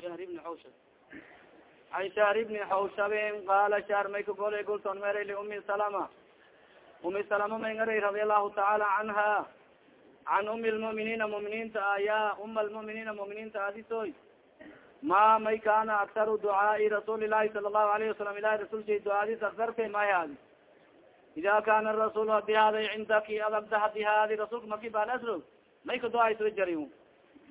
shahr ibni xawshab an shahr ibni xawshabin qala shahr may kagolay gulton meray liumi salama umi salama may ngaray radi allahu tacaala canha can umi lmu'miniina mu'miniinta aya uma lmu'miniina mu'miniinta adisoy ma may kana aktaru ducaai rasuuli lahi sala allahu alayhi wasalam ilahi rasulsha duaadis aksarkay may haadi ida kana rasul hadi haaday cindaki adagda hadi haadi rasulka maki baan asro may ka duaysla jari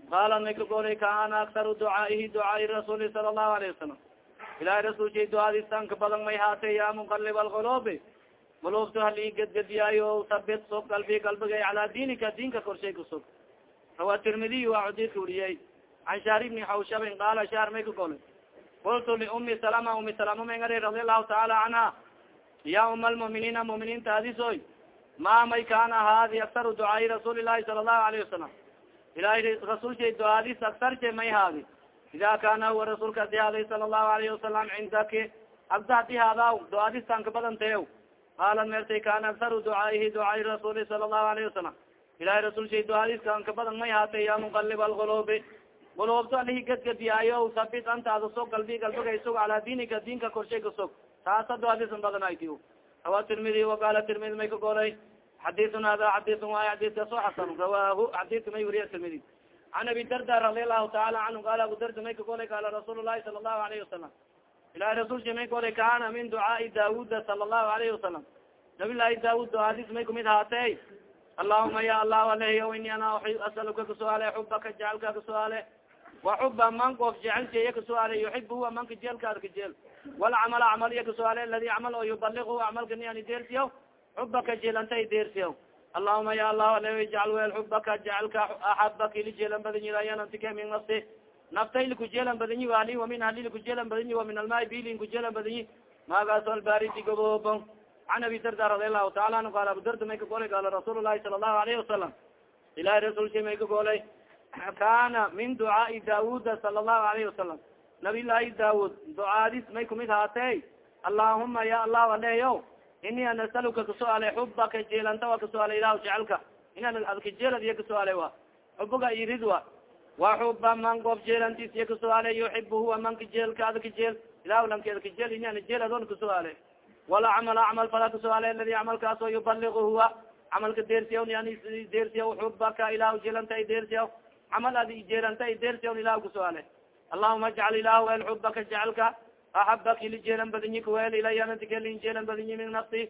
qala may kagolay kana aktaru ducaaihi ducaai rasuuli sala allahu alayhi wasalam ilahi rasulsha duaadis tanka badan may haatay ya muqalib alqulubi qulubta halii gadgadiyaayo sabit sog qalbi qalbigay calaa diinika diinka korshay kusog rawa tirmidiy waa cudidka uriyey can shahr ibni xawshabin qaala shahr may kagolay qultu liumi salama umi salama may ngari radi allahu taala canha ya uma almu'miniina mu'miniinta adisoy ma may kana haadi aktaru ducaai rasuuli lahi sala allahu alayhi wasalam ilahi rasulshay duaadis aksarse may haadi ida kana huwa rasuulka adi haaday sala allahu alayhi wasalam cindaki agda hadi haadaw duaadis tanka badanteew qaalat mertay kana aktaru ducaaihi ducaai rasuuli sala allahu alayhi wasalam ilahi rasulshay duaadiska anka badan may haatay ya muqalib alqulubi qulubto alihi gadgadiyaayo sabit antaada sog galbi galbigay sog calaa diinika diinka korshay ka sog taasa duaadisan badanayt rawa tirmidi waqala tirmidi may kagolay xadiun hada xadiun waay xadiska so xasan rawahu xadidka may weriya tirmidi can abi darda radi allahu taala canhu qala abu darda may kagolay qala rasuul lahi sala allahu alayhi wasalam ilahi rasulsha may golay kana min ducaai daawuda sala allahu alayhi wasalam nabi lahi daawud duaadis may kumid haatey allahuma ya allah alehyo ini ana asaluka kasuaale xubaka jecelka kasuaale waxuba man qof jecelsiya kasuaale huwa manka jeelkaada kajeel walcamal camal iya kasuaale aladi camal oo yubaligu camalka ni ani deersiya xubaka jeelanta deersiya allahuma ya allah alehyo ijcal wel xubaka jecelka axaba kili jeelan badanyirayanantike min nafsi naftay likujeelan badanyi ali wamin ali likujeelan badanyi wamin almaai bilin kujeelan badanyi maagaas albaridi goboobo can abi darda radi allahu taala anhu qaala abudarda may ka golay qaala rasuul lahi sala allahu alayhi wasalam ilahi rasulsha may ka golay kana min ducaai daawuda sala allahu alayhi wasalam nabiy llahi daawud ducaadis may kumid haatey allahuma ya allah aleyo ini an asaluka kasuaale xubaka jeelanta wa kasuaale ilahu jecelka inan adkajeelad iya kasuaale wa xubuga irid wa wa xuba man goof jeelantis iya kasuaale yuxib huwa manka jeelka adkajeel ilahu lanki adkajeel ini an jeel adon kasuaale wala camal camal fala kasuaale aladi camalkaasoo yubaligu huwa camalka deersiya deersiya xubaka ilahu jeelanta deersiya camal adi jeelanta deersiya ilahu kasuaale allahuma ajcal ilahu el xubaka jecelka axaba kilijeelan badinyi kuweel ilayaatikelijeelan badinyi min nafsi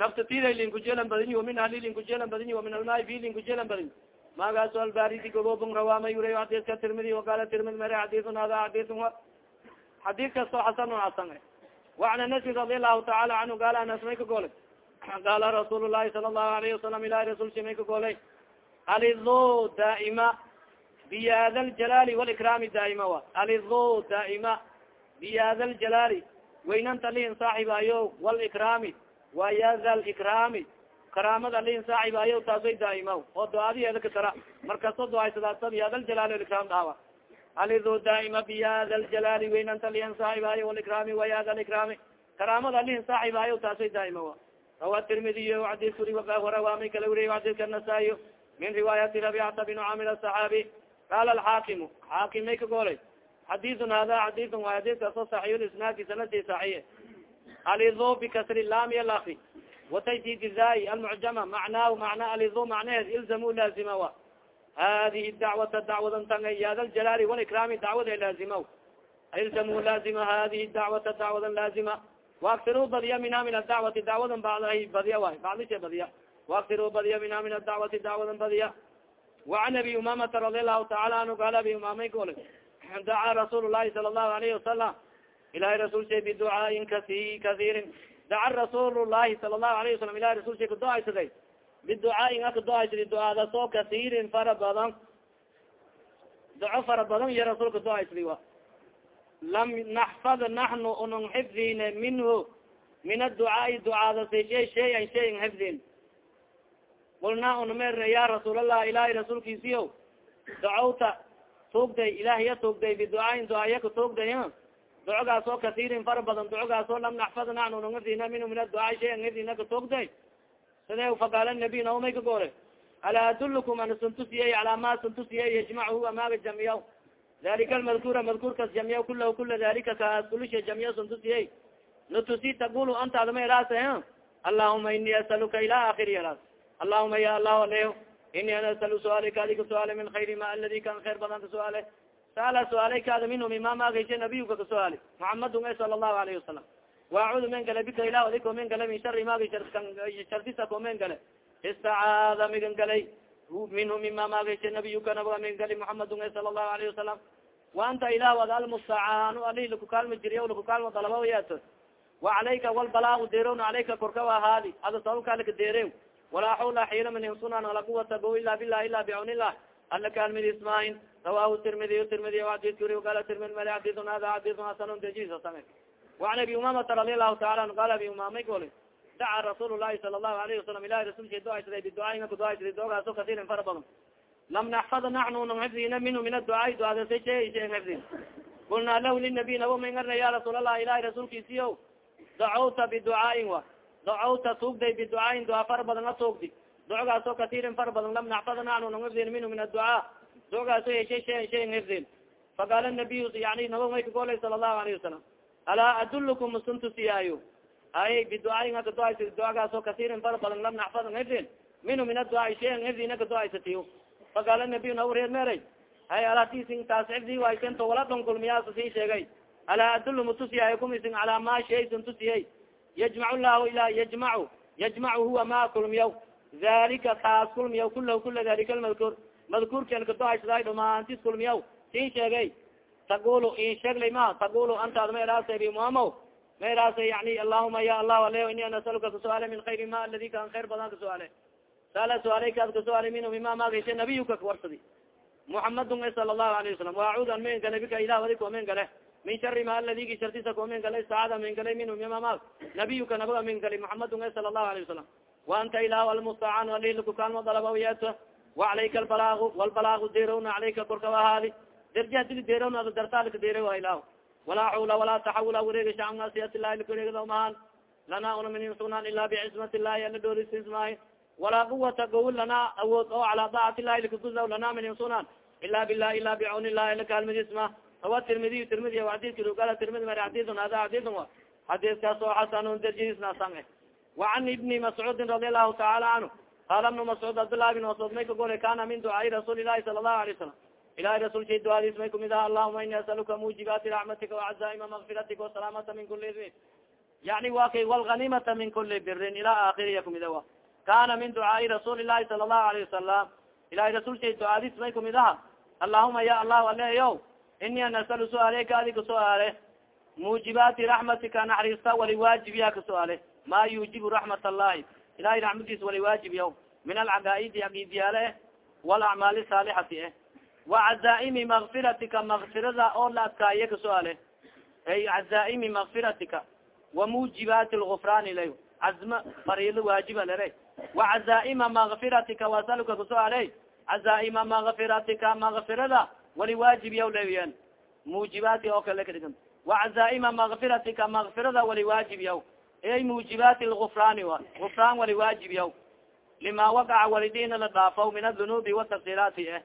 nafta tida linkujeelan badinyi wamin ahli linkujeelan badinyi wamin alnaibi linkujeelan badinyi maagaaso albaridi gobobon rawaama yuray xadiska tirmidi waqala tirmidi mare xadisun hada xadisun xadiis kastoo xasanun xasan waan anasin radi allahu taala canhu gaala anas may ka goolay qaala rasuul lahi sala allahu alayhi wasalam ilahi rasulsi may ka goolay alido daaima biyaada ljalaali walikraami daaima wa alido daaima biyada ljalaali waynanta lihin saaxibaayo walikraami wayada likraami karaamada lihin saaxibaayo taasay daaima oo do-aadiyeeda ka tara markasto doaysadaasa biyada ljalaali walikram dhaawa alido daaima biyada ljalaali waynanta lihin saaxibaayo walikraami wayada likraami karaamada lihin saaxibaayo taasay daaima wa rawa tirmidiy adis uri warawaamay kala wuriy xadiska nasaayo min riwaayati rabicata bin camir asaxaabi qaala alxaakimu xaakim may ka golay xadiun hada xadiun waa xadiskaasoo saxiy isnaadki sanadii saxiye alido bikasri laami laki wataydidi zai almucjama macnaahu macna alido macnaheed ilzamu laazima wa hadihi dacwata dacwadan tanga yaada ljalaali walikraami dacwada laazima ilzamu laazima hadihi dacwata dacwadan laazima waaktiruu badiya minha min adacwati dacwadan bacdahi badiya waay bacdisha badiya waaktiruu badiya minha min adacwati dacwadan badiya وعan abi umamata radi alahu taala anhu qaal abi umamay gole dacaa rasuul lahi sala lahu alayhi wasalam ilahay rasul shay biducaain kai kaiirin daca rasuul lahi sala lahu alayh wasalam ilahay rasul shay kadoaysada biducaain a kadoaysada ducaadasoo kaiirin fara badan duco fara badan iyo rasuul kadoaysada wa lam naxfad naxnu unun xifdine minhu min adducaai ducaadasay shay shay an shay an xifdin kulnaa una merna ya rasuul allah ilahay rasuulkiisiyo dacawta tuugday ilahiya tuugday biducaain ducaaya ka tuugday ducogaas oo kasiirin fara badan ducogaas oo lam naxfad naxnu unun xifdina minhu min aducaai shayan xifdina ka tuugday side faqaala nabiy naomay ka gore alaa adulukum ana suntusiyey calaa ma suntusiyey yajmachu amaaga jamiya dalika almadkura madkuurkas jamya kulah kula dalika kaas kulisha jamya sun tusiye natusi taqul anta adama eraas allahuma ini asaluka ila akiri eraas allahuma ya allah aleh ini ana asalu suaalika adi ka suaale min khayri ma aladi kan khayr badan ka suaale saala suaaleykaada minhum imamaagashe nabiyuka ka suaali muxamadun e sala allahu alayhi wasalam waacudu men gale bika ilah adiko men gale min shari maagi shardisa ko men gale istacaada migan galay minhum imamaagashe nabiyuka nabaga migan gali muxamadun e sala allahu alayhi wasalam wa anta ilah ad almustacaanu ali lakukaalma jiriya lakukaalma dalaba yato wacalayka walbalaagu deerowna calayka korka ahaadi ada sababkaalaka deerew walaa xawla xiila minin sunan ala quwata go ila bilah ila bicawni illah ala kaalmidis maahin rawahu tirmidiy tirmidiy adis uri qala tirmid mali xadisun hada xadisun hasanun dajisa same waan abi umamata radi allahu taala anu qala abi umamay oli daca rasuul lahi sala allahu alayhi wasalam ilahi rasulki duasaday biducaaina kuduasaday doogaaso kasiirin fara badan lam naxfad naxnu nang xifdina minhu min adducaai duadasay shey shay xifdin kulnaa lahu linabiy nabo may ngarna ya rasuul allah ilahi rasuulkiisiyo dacowta biducaain wa dacawta tuugday biducaain duaa fara badan a tuugdi docgaasoo kasiirin fara badan lam naxfad naxnu nang xifdin minhu min aducaa docgaaso heshay shen shen xifdin faqaala nabiyu yani nabo may kagolay sala الlahu alayhi wasalam alaa adulkum masuntusiyaayo ay biduaai nga kaduaysa duagaaso kasiirin fara badan lam naxfad xifdin minhu min aduaai shayan xifdina kaduaysatiyo faqaala nabiy na reer meeray hay alatisin taas xifdi waysento wala dhonkulmiyaasa sii sheegay alaa adul matusiyaayo kumisin calaa ma shaysun tusiyay yajmac llahu ila yajmacu yajmacu huwa ma kulmiyaw dalika taas kulmiyaw kulahu kula dalika lmadkuur madkuurken kaduaysadaay dhumaantis kulmiyaw siin sheegay taqulu in sheeglay ma taqulu antaad ma eraasa bi muamo ma eraasa yani allahuma ya allah ale ini an asaluka kasuaale min khayri ma aladi kan khayr badan kasuaale saala suaaleykaad kasuaale minhu mima magashe nabiyuka kawarsadi muxamadun sala allahu alayhi wasalam waacud an men gale bika ilah adik men gale min shari ma aladigi shartisa ko men gale saacada men gale minhu mima ma nabiyuka nabaga men gali muxamadun sala allahu alayhi wasalam wa anta ilah almustacaan alilakukaalmo dalabawyeeto wacalayka albalaag walbalaagu derowna calayka korka ahaadi derja dili derowna ada dartaalika dere wa ilah walaa xawla walaa taxawula wareegasha an masiyat illahi lakareegda mahan lana una min sugnaan ila bicismat illahi ala doorisismaahi walaa quwata gawil lana awood oo calaa daacati illahi lakaguza lana min sugnaan ila bilah ila bicawni illahi lakaalmidisma rawa tirmidiy tirmidi rugala tirmidi mar xadidun hada xadidun wa xadiiskaas oo xasanun derjisnasan e wacan ibni mascuudin radi allahu taala canhu qaala ibnu mascuud cabdllahi bin mascuud may ka golay kana min ducaai rasuuli ilahi sala allahu alay salam ilahi rasulshay duaadiis may kumid aha allahuma ini asaluka mujibaati raxmatika wacazaa'ima makfiratika wasalaamata min kuli ismin yani wa kay walganimata min kuli birin ila aakiriya kumid wa. Kana min ducaai rasuuli ilahi sala allahu alayhi wasalam ilahi rasulshay duaadiis may kumid aha allahuma ya allahu aleyo ini an asalu suaaleyka adi ka suaale muujibaati raxmatika naxariista wali waajibiya ka suaale ma yujibu raxmat allahi ilahay raxmadiis wali waajib yaw min alcaqaaidi aqiidiyaale eh walacmaali saalixati eh wacazaaimi makfiratika makfirada oo la adkaaye ka suaale ay cazaaimi makfiratika wamujibaati lgufraani lay cazma fariilo waajiba lere wacazaaima makfiratika wasaluka ka suaale cazaaima makfiratika makfirada wali waajib yaw leyan muujibaati oo kale kadhigan wacazaaima makfiratika makfirada wali waajib yaw ay muujibaati lgufraani wa gufraan wali waajib yaw waqaca walidina la dhaafaw min adunuubi watafsiraati eh.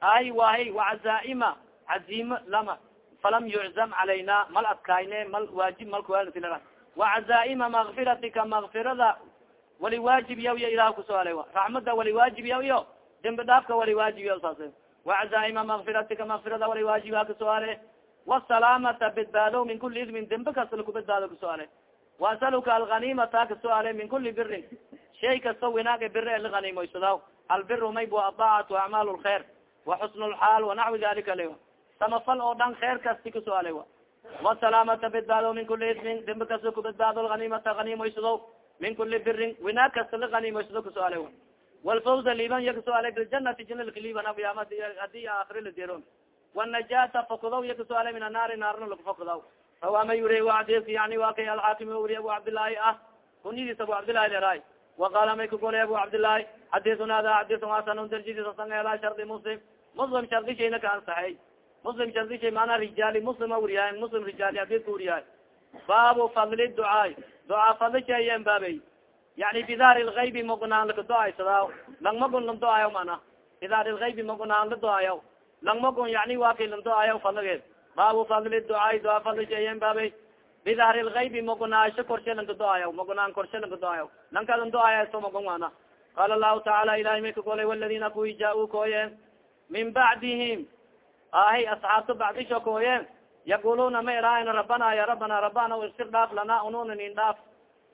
Ay wahay wacazaaima cazimo lama falam yuczam calayna mal adkayne mal waajib malkuwaa wacazaaima makfiratika makfirada wali waajib yaw iyo ilah kusuaalay raxmada wali waajib yaw iyo dembi dhaafka wali waajib yaw wacazaaima makfiratika makfirada wali waajiba kasuaale wasalaamata bedbaado min kuli ismin dembi kasta laku bedbaado kasuaale wasaluka alganimata kasuaale min kuli birin shay kasta winaaga biri laganimoysadaw albiru may bu adaacatu acmaal lkhair waxusn lxaal wanaxwi dalika le samafal oo dhan kheer kasti kasuaale wasalaamata bedbaado min kuli ismin dembi kasta kubedbaado ganimata ganimoysado min kuli birin winaag kasta laganimoysado kasuaale walfawza liban ya kasuaale biljanati janalka liban abyama haddii aakiri la deron wanajata fokodaw ya kasuaale min annaari naarna laku fokodaw rawama yuri adis yani wa kay alxaakim wuri abu cabdillaahi ah kunyadiis abu cabdillahi leray waqala may kagolay abu cabdillahi xadisun hada xadisun hasan darjidisasangela shardi muslim muslim shardishayna ka ansaxay muslim shardishay maanaa rijaali muslima wuriyahay muslim rijaali adidka wuriyahay baabu fadli ducaay ducaa fadlishayen baabey yani bidaari lgaybi magunaan laka do-aysada lang magun la do-ayo mana. Bidaari lgaybi magunaan la do-ayo langmagon yani waa kay lan duaayo fadligeed baabu fadli ducaay duaa fadli sheeyen baabay bidahri lgaybi magonaasho korshe lanka duaayo magonaan korshe lanka duaayo lanka lan duaaya so magon ana qaala lahu tacaala ilahay may ka golay waladina kuwi jaa-u kooyeen min bacdihim ahay asxaabta bacdisho kooyeen yaquluna ma eraayn rabana ya rabana rabana isir dhaaf lana ununa nin dhaaf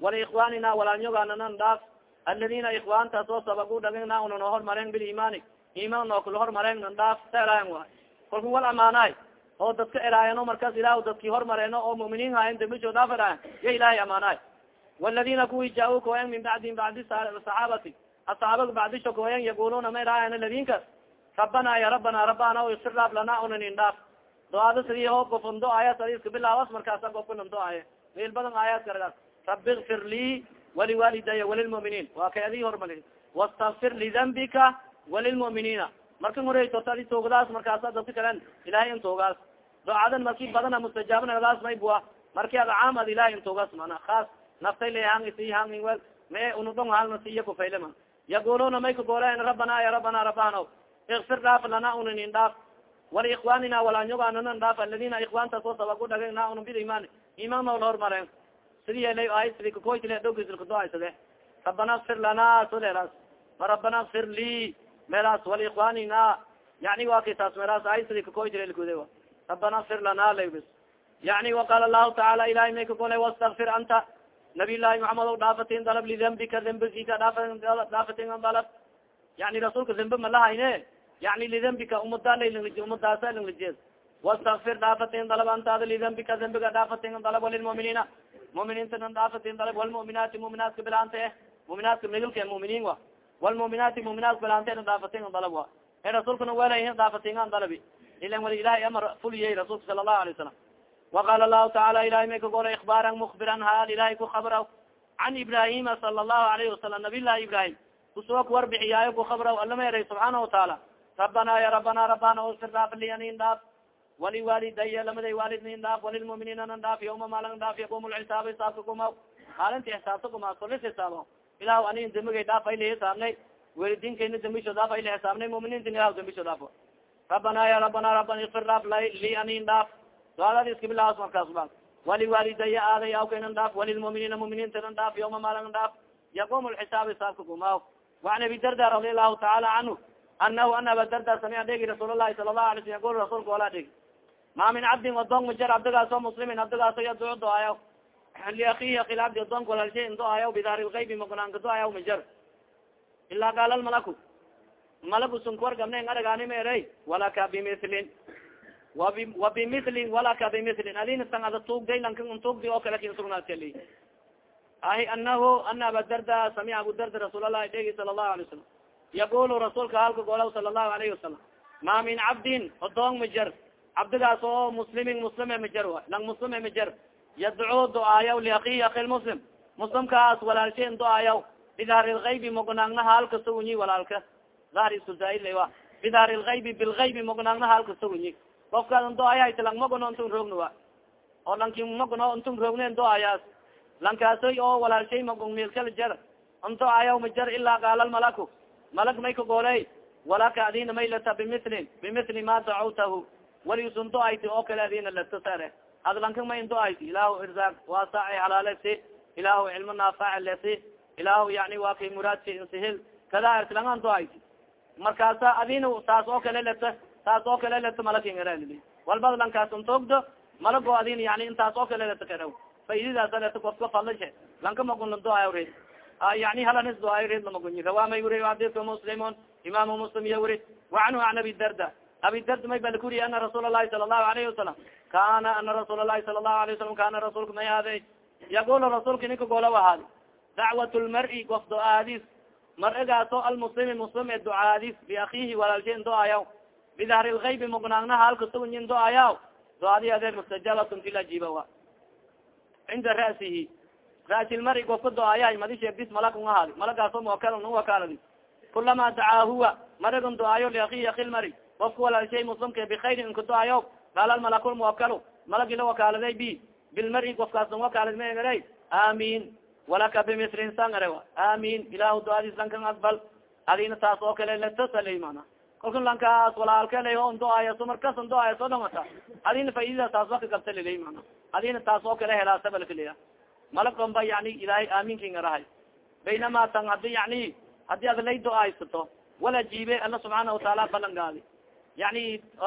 waliikwanina walanyogananan dhaaf aladina ikwantaas oo sabagu dhagina una no hormaren bilimaani iman noo kula hormaren nan dhaaf sa eraayan waay kalku wal amaanaay oo dadka eraayano markaas ilah dadki hormareeno oo muminiin haayen dambisho dhaaf eraayan ya ilahay amaanaay waladina kuwi jaa-u kooyen min bacdihim bacdi saxaabati asaabag bacdisho kooyen yaquluna ma eraayan ladinkas rabana ya rabana rabana isir dhaaf lana una nin dhaaf do-aada sidii ho gofon do-aayas adi iska bilaawas markaasa gofkanan do-aaye meel badan aayaad karagaas rabi ikfir lii waliwaalidaya walilmuminiin waa kay adii hormari wastakfir lidambika walilmu'miniina markan horeytorta adi toogadaas markaasa dadka kalen ilahay in toogaas do-adan marki badana mustajaabnagadaas maybua marki ad caam ad ilahay in toogaas mana haas naftay le hang isi hangin wel mae unudong halna siya kufayle man yaquluna may kagoolayan rabana ya rabana rabano ikfir dhaaf lana unanin dhaaf waliikwanina walanyogaananan dhaaf aladina ikwantaas oo sabagu dhagay na una biliman iman nool hormaren sidi yela ay sidi kakoytile dhowgisilkadoaysade rabana kfir lana soleeraas ma rabana kfir li meelaas waliikwanina yani wa kay taas meelaas ay sidi kakoytile lkude rabana kfir lana laybis yani waqaala lahu tacaala ilahay may kakole wastakfir anta. Nabiy llahi maxamed o dhaafatin dalab lidambika dambigika dhaafatin dalab yani rasuulka dambe malahayne yani lidambika umada umadaasa langlajed wastakfir dhaafatin dalab antaada lidambika dambiga dhaafatin dalab walilmuminiina muminiinta nan dhaafatin dalab walmuminaati muminaatka bilaante. Eh muminaatka migilka muminiin wa. Walmuminaati muminaat bilaante na dhaafatin dalab wa. E rasuulkana welay dhaafatingan dalabi ilan wali ilahay amar fuliyey rasuulka sala allahu alay salam waqala lahu tacaala ilahay may kagola ikbaaran mukbiran haal ilahay ku kabra can ibrahima sala allahu alayhi wasalam nabiy llahi ibrahim ku soo kuwarbixiyaayo ku kabra alama eray subxaana wataala rabana ya rabana rabana osir dhaaf lianin waliwaalidaya lamaday waalid nin dhaaf walilmuminiina nan dhaaf yawma maalan dhaaf yaqum lxisaab xisaabka kuma maalinti xisaabta kuma solis xisaabo ilah anin dembigay dhaaf ayli xisaabnay welidinkaina dembisho dhaaf ayli xisaabnay muminiintin ilah dembisho dhaafo rabana ya rabana rabana ikfir dhaaf li anin dhaaf suaaladi iska bilaas markaas ba waliwaalidaya aaday awkaynan dhaaf walilmuminiina muminiinta nan dhaaf yawma maalan dhaaf yaqum lxisaab xisaabka kuma. Waan abi darda radi allahu taala canhu anahu ana aba darda samia dhegi rasuul lahi sala lahu alay sl yaqul rasuulka wala dhegi ma min cabdin odon majar abdigaaso muslimin abdigaaso yaduu do-ayo liakihi akil abdi odonka walalshay in do-ayo bidahri lgaybi magonaanka do-ayo majar ilaa qaala lmalaku malagu sunkuwar gabne aragaani ma eray walaka bimilin wa bimilin walaka bimilin adina san ada tuugday lanka tuugdi oo kale kin sugnaatali ahi anahu ana abadarda samica abudarda rasuulalahi dhegi sala allahu alay wasalam yaqulu rasuulka halka golaw sala allahu alayhi wasalam ma min cabdin odoong majar cabdigaas oo muslimin muslime majar a lang muslime majar yadcuu do-aayaw liakihi aki lmuslim muslimkaas walaalshaen do-aayaw bidahri lgaybi mogonaagna haalka sugunyi walaalka. Dahri isku zaaidla bidahri lgaybi bilgaybi mogonaagna haalka sugunyi. Qofkaas do-aaya lang magono intun roogna wa oo lanki magono intun roognen do-aayaas lankaasoy oo walaalshay magon meelkala jar. Into ayaw majar ilaa qaala lmalaku malag may ka gooley walaka adina may lata bimilin bimili ma dacawtahu walisun do-ayti oo kale adina lata sare ad lanka may do-ayti ilaahu irzaaq waasaci halaalesi ilaahu cilmo naafac lesi ilaahu yani waa kay muraadsi insihil kada ertlangan do-ayti markaasa adina taas oo kale lata taas oo kale lata malakin era walbad lankaas untoogdo malago adin yani intaas oo kale lata karaw faidadaasa leta kofka fadlashe lanka magun do-ay red yani halanis do-ay red lamagunyi rawamay wuri adika muslimun imaamu muslim iya wuri wacanhu an abi darda abi darda may balkuriy ana rasuul lahi sala allahu alayhi wasalam kana ana rasuul lahi sala allahu alayh wasalam kana rasuulka may haade yaqul rasuulka ninka goola ahaadi dacwat lmari gof do-aadis mar-igaaso almuslimi muslim e ducaadis biakihi walaalshen do-ayaw bidahri lgaybi mugnaagna halka sugunyin do-ayaw do-adi adeer mustajabatun kila jiba wa cinda ra'sihi ra'silmari gofka do-ayahay madishe bis malak nga haadi malagaaso muwakal na wakaaladi kulama dacaa huwa maragan do-ayo liakihi akilmari gofka walaalshay muslimka bikayri inka do-ayo qaala malakul muwakalu malagi la wakaaladay bi bilmari gofkaas lang wakaalad ma egaray amin walaka bimisrin sangare amin ilahu do-adis lankan aqbal. Adina taas oo kale latasalay mana kolka lankaas walaalkela on do-ayaso markas on do-ayaso dhamata adina faidada taas waka gabta lilay mana adina taas oo kale helaasaba lakaliya malagton ba yani ilahay aaminki ngarahay baynama tan hadi yani haddii ad lay do-aysato wala jiibe alla subxaana wataala balangaadi yani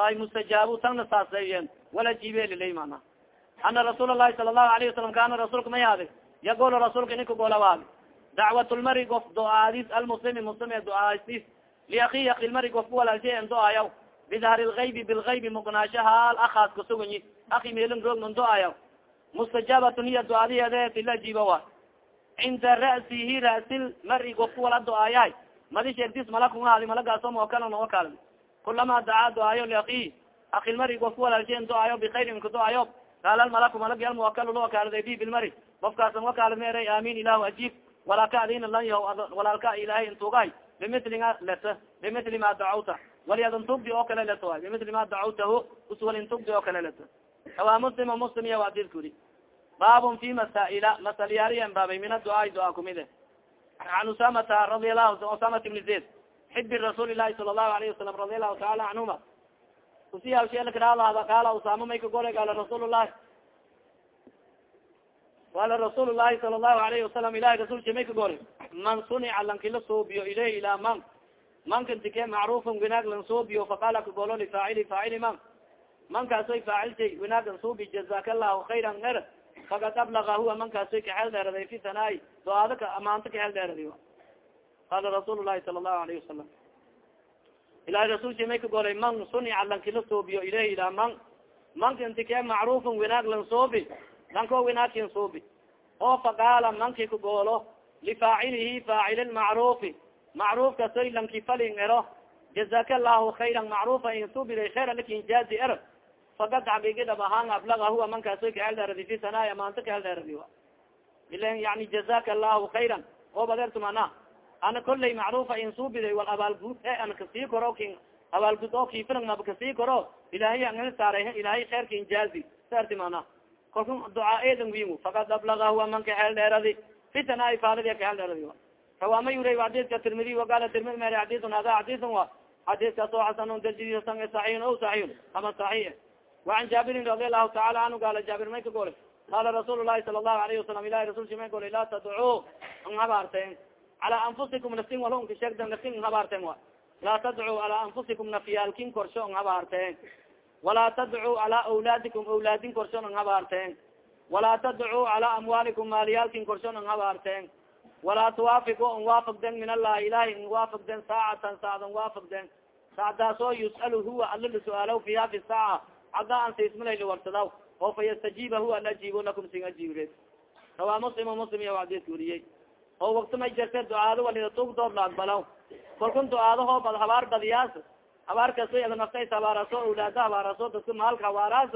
ay mustajaabu tangna saasleyen wala jiibe lilay mana ana? Rasuul lahi sala lahu alayhi wasalam kana rasuulka may haadi yagolo rasuulka ininka golawaadi dacwat lmari gof do-aadis almuslimi muslim ee do-aadis liaki aki lmari gofka walaalshay en do-ayaw bidahri lgaybi bilgaybi muqnaasha haal akaas kasuganyi aki meelin roogman do-ayaw mustajaabatun hiya do-aadiheede tila jiiba wa cinda ra'sihi ra'sil mari gofka wala do-aayahay madi sheegtis malakunhaadi malagaaso mookala noo kaalmi kulama dacaa do-aayo liaki aki lmari gofka walaalshay en do-aayo bikayrin ka do-aayo qaala malaku malagi almuwakal lo wakaaladay bi bilmari qofkaasan wakaalmeera aamin ilahu ajiib walaka adina lan yaho walaalka ilahay intugahay bimiliga leta bimili ma dacawta waliadn tugdi oo kale leto ay bimili ma dacawtahu uswalin tugdi oo kale leto hawa muslim muslim iya wadidka uri baabun fi masaa'ila masalyaariyan baabay min aduaai duaa kumide an usamata radi lahu usamat ibni zayd xibi rasuuli lahi sala lahu alayhi wasalam radi allahu taala canhuma usiyashelkadaalada qaala usama may ka gore qaala rasuul llahi qala rasuul lahi sala lahu alayhi wasalam ilahi rasulki may ka gore man sunica lankila soobiyo ilayh ilaa man mankantike macrufan winaag lan soobiyo faqala kagolo lifaacili faacili man mankaasoy faacilshay winaagan soobi jazaka allahu khayran er fakad ablaga huwa mankaasoy kaxeel dheeraday fi sanaa'i do-aado ka amaanto kaxeel dheeraday qala rasuul lahi sala lahu alayhi wasalam ilahi rasulki may ka golay man sunica lankila soobiyo ilayh ilaa man mankantike macrufan winaag lan soobi lanko winaagkin soobi oo faqaala manki kagoolo lifaacilihi faacil lmacrufi macrufka soy lanki falin ero jazaka allahu khayra macrufa insubida khayra laakiin jaazi er fakad xaqiigi dhab ahaan ablaga huwa mankasoy kael dheeradi fi sanaaya maanta kael dheeradi a ilan yani jazaka allahu khayran oo badeertumana ana kolley macrufa insuubiday wal abaalgud e ana ka sii koro kin abaalgud oo kiifilang maba ka sii koro. Ilaahay angana saaray ilaahay kheerka injaazi saarti mana kolka ducaa eedan wingu fakad ablagahu amanka xeel dheeradi. Fitan a ifaaladi ka heel dheeradi rawaama yurey xadiiska tirmidi wagala tirmid mer xadiisun hada xadiisun wa. Xadiiskaas oo xasan darjidiisan saxiixun o saxiixun ama saxiix. Waan jaabirin radi allahu taala anhu gaala jaabir may ka goole qaala rasuul lahi sala allahu alayhi wasalam ilahi rasulki may goole laa tadcuu. An cala anfusikum nafsin wala nka sheegda nafsin n habaarteen wa laa tadcuu cala anfusikum nafyaalkin korsho n habaarteen walaa tadcuu cala awlaadikum awlaadin korsho n habaarteen walaa tadcuu cala amwaalikum maaliyaalkin korsho n habaarteen walaa tuwaafiqu n waafagden min allahi ilahi n waafagden saacatan saacda n waafagden saacdaasoo yus'al huwa ala la su'aalow fiha fi saaca cada an saismalayla warsadaw oo fa yastajiiba huwa ala ajiibo lakum sin ajiibreed rawaa muslim muslim iya weriyey oo wakti may ducaado walida tugdood la aqbalaw kalkun ducaado hoo bad habaar badiyaas. Habaar kaso ada naftays habaaraso awlaada habaaraso dadka maalka habaaraas.